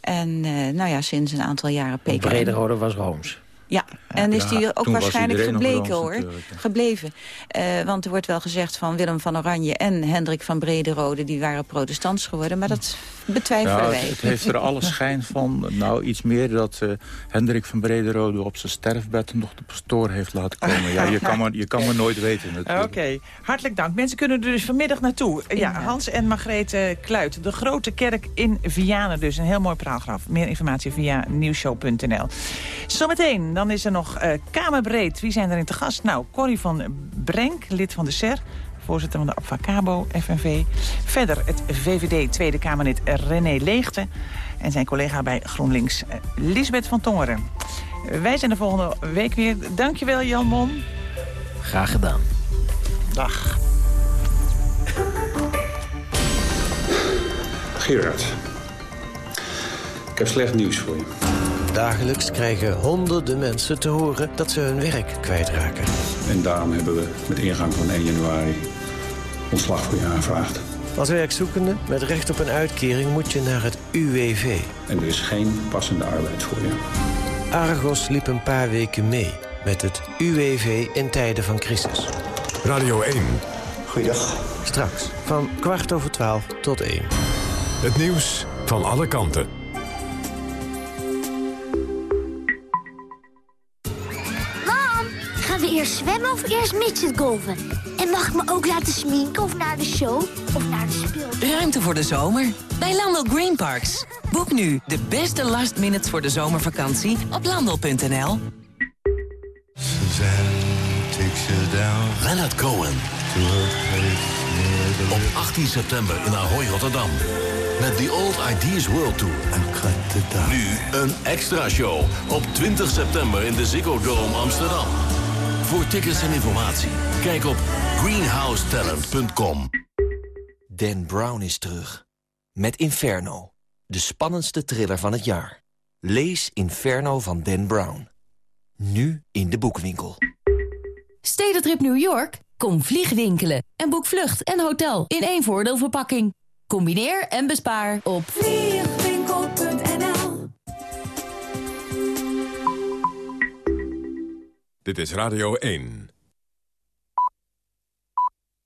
En uh, nou ja, sinds een aantal jaren PKN. Brederode was Rooms. Ja, en is die ook waarschijnlijk gebleken hoor. Gebleven. Uh, want er wordt wel gezegd van Willem van Oranje en Hendrik van Brederode... die waren protestants geworden, maar dat betwijfelen ja, wij. Het heeft er alle schijn van, nou iets meer... dat uh, Hendrik van Brederode op zijn sterfbed nog de pastoor heeft laten komen. Ja, je kan maar, je kan maar nooit weten Oké, okay. hartelijk dank. Mensen kunnen er dus vanmiddag naartoe. Ja, Hans en Margreet Kluit, de grote kerk in Vianen dus. Een heel mooi praalgraf. Meer informatie via nieuwshow.nl. Zometeen dan is er nog uh, Kamerbreed. Wie zijn er in te gast? Nou, Corrie van Brenk, lid van de SER voorzitter van de Abfacabo FNV. Verder het VVD Tweede Kamerlid René Leegte. En zijn collega bij GroenLinks, uh, Lisbeth van Tongeren. Wij zijn de volgende week weer. Dankjewel, Jan Mon. Graag gedaan. Dag. Gerard. Ik heb slecht nieuws voor je. Dagelijks krijgen honderden mensen te horen dat ze hun werk kwijtraken. En daarom hebben we met ingang van 1 januari ontslag voor je aanvraagd. Als werkzoekende met recht op een uitkering moet je naar het UWV. En er is geen passende arbeid voor je. Argos liep een paar weken mee met het UWV in tijden van crisis. Radio 1. Goeiedag. Straks van kwart over twaalf tot één. Het nieuws van alle kanten. Zwemmen of eerst midgetgolven? En mag ik me ook laten sminken of naar de show of naar de speel? Ruimte voor de zomer bij Landel Green Parks. Boek nu de beste last minutes voor de zomervakantie op landel.nl. Leonard Cohen. Op 18 september in Ahoy, Rotterdam. Met The Old Ideas World Tour. Nu een extra show op 20 september in de Ziggo Dome Amsterdam. Voor tickets en informatie, kijk op greenhousetalent.com. Dan Brown is terug. Met Inferno. De spannendste thriller van het jaar. Lees Inferno van Dan Brown. Nu in de boekwinkel. Stedentrip New York? Kom vliegwinkelen en boek vlucht en hotel in één voordeelverpakking. Combineer en bespaar op vliegwinkel.nl Dit is Radio 1.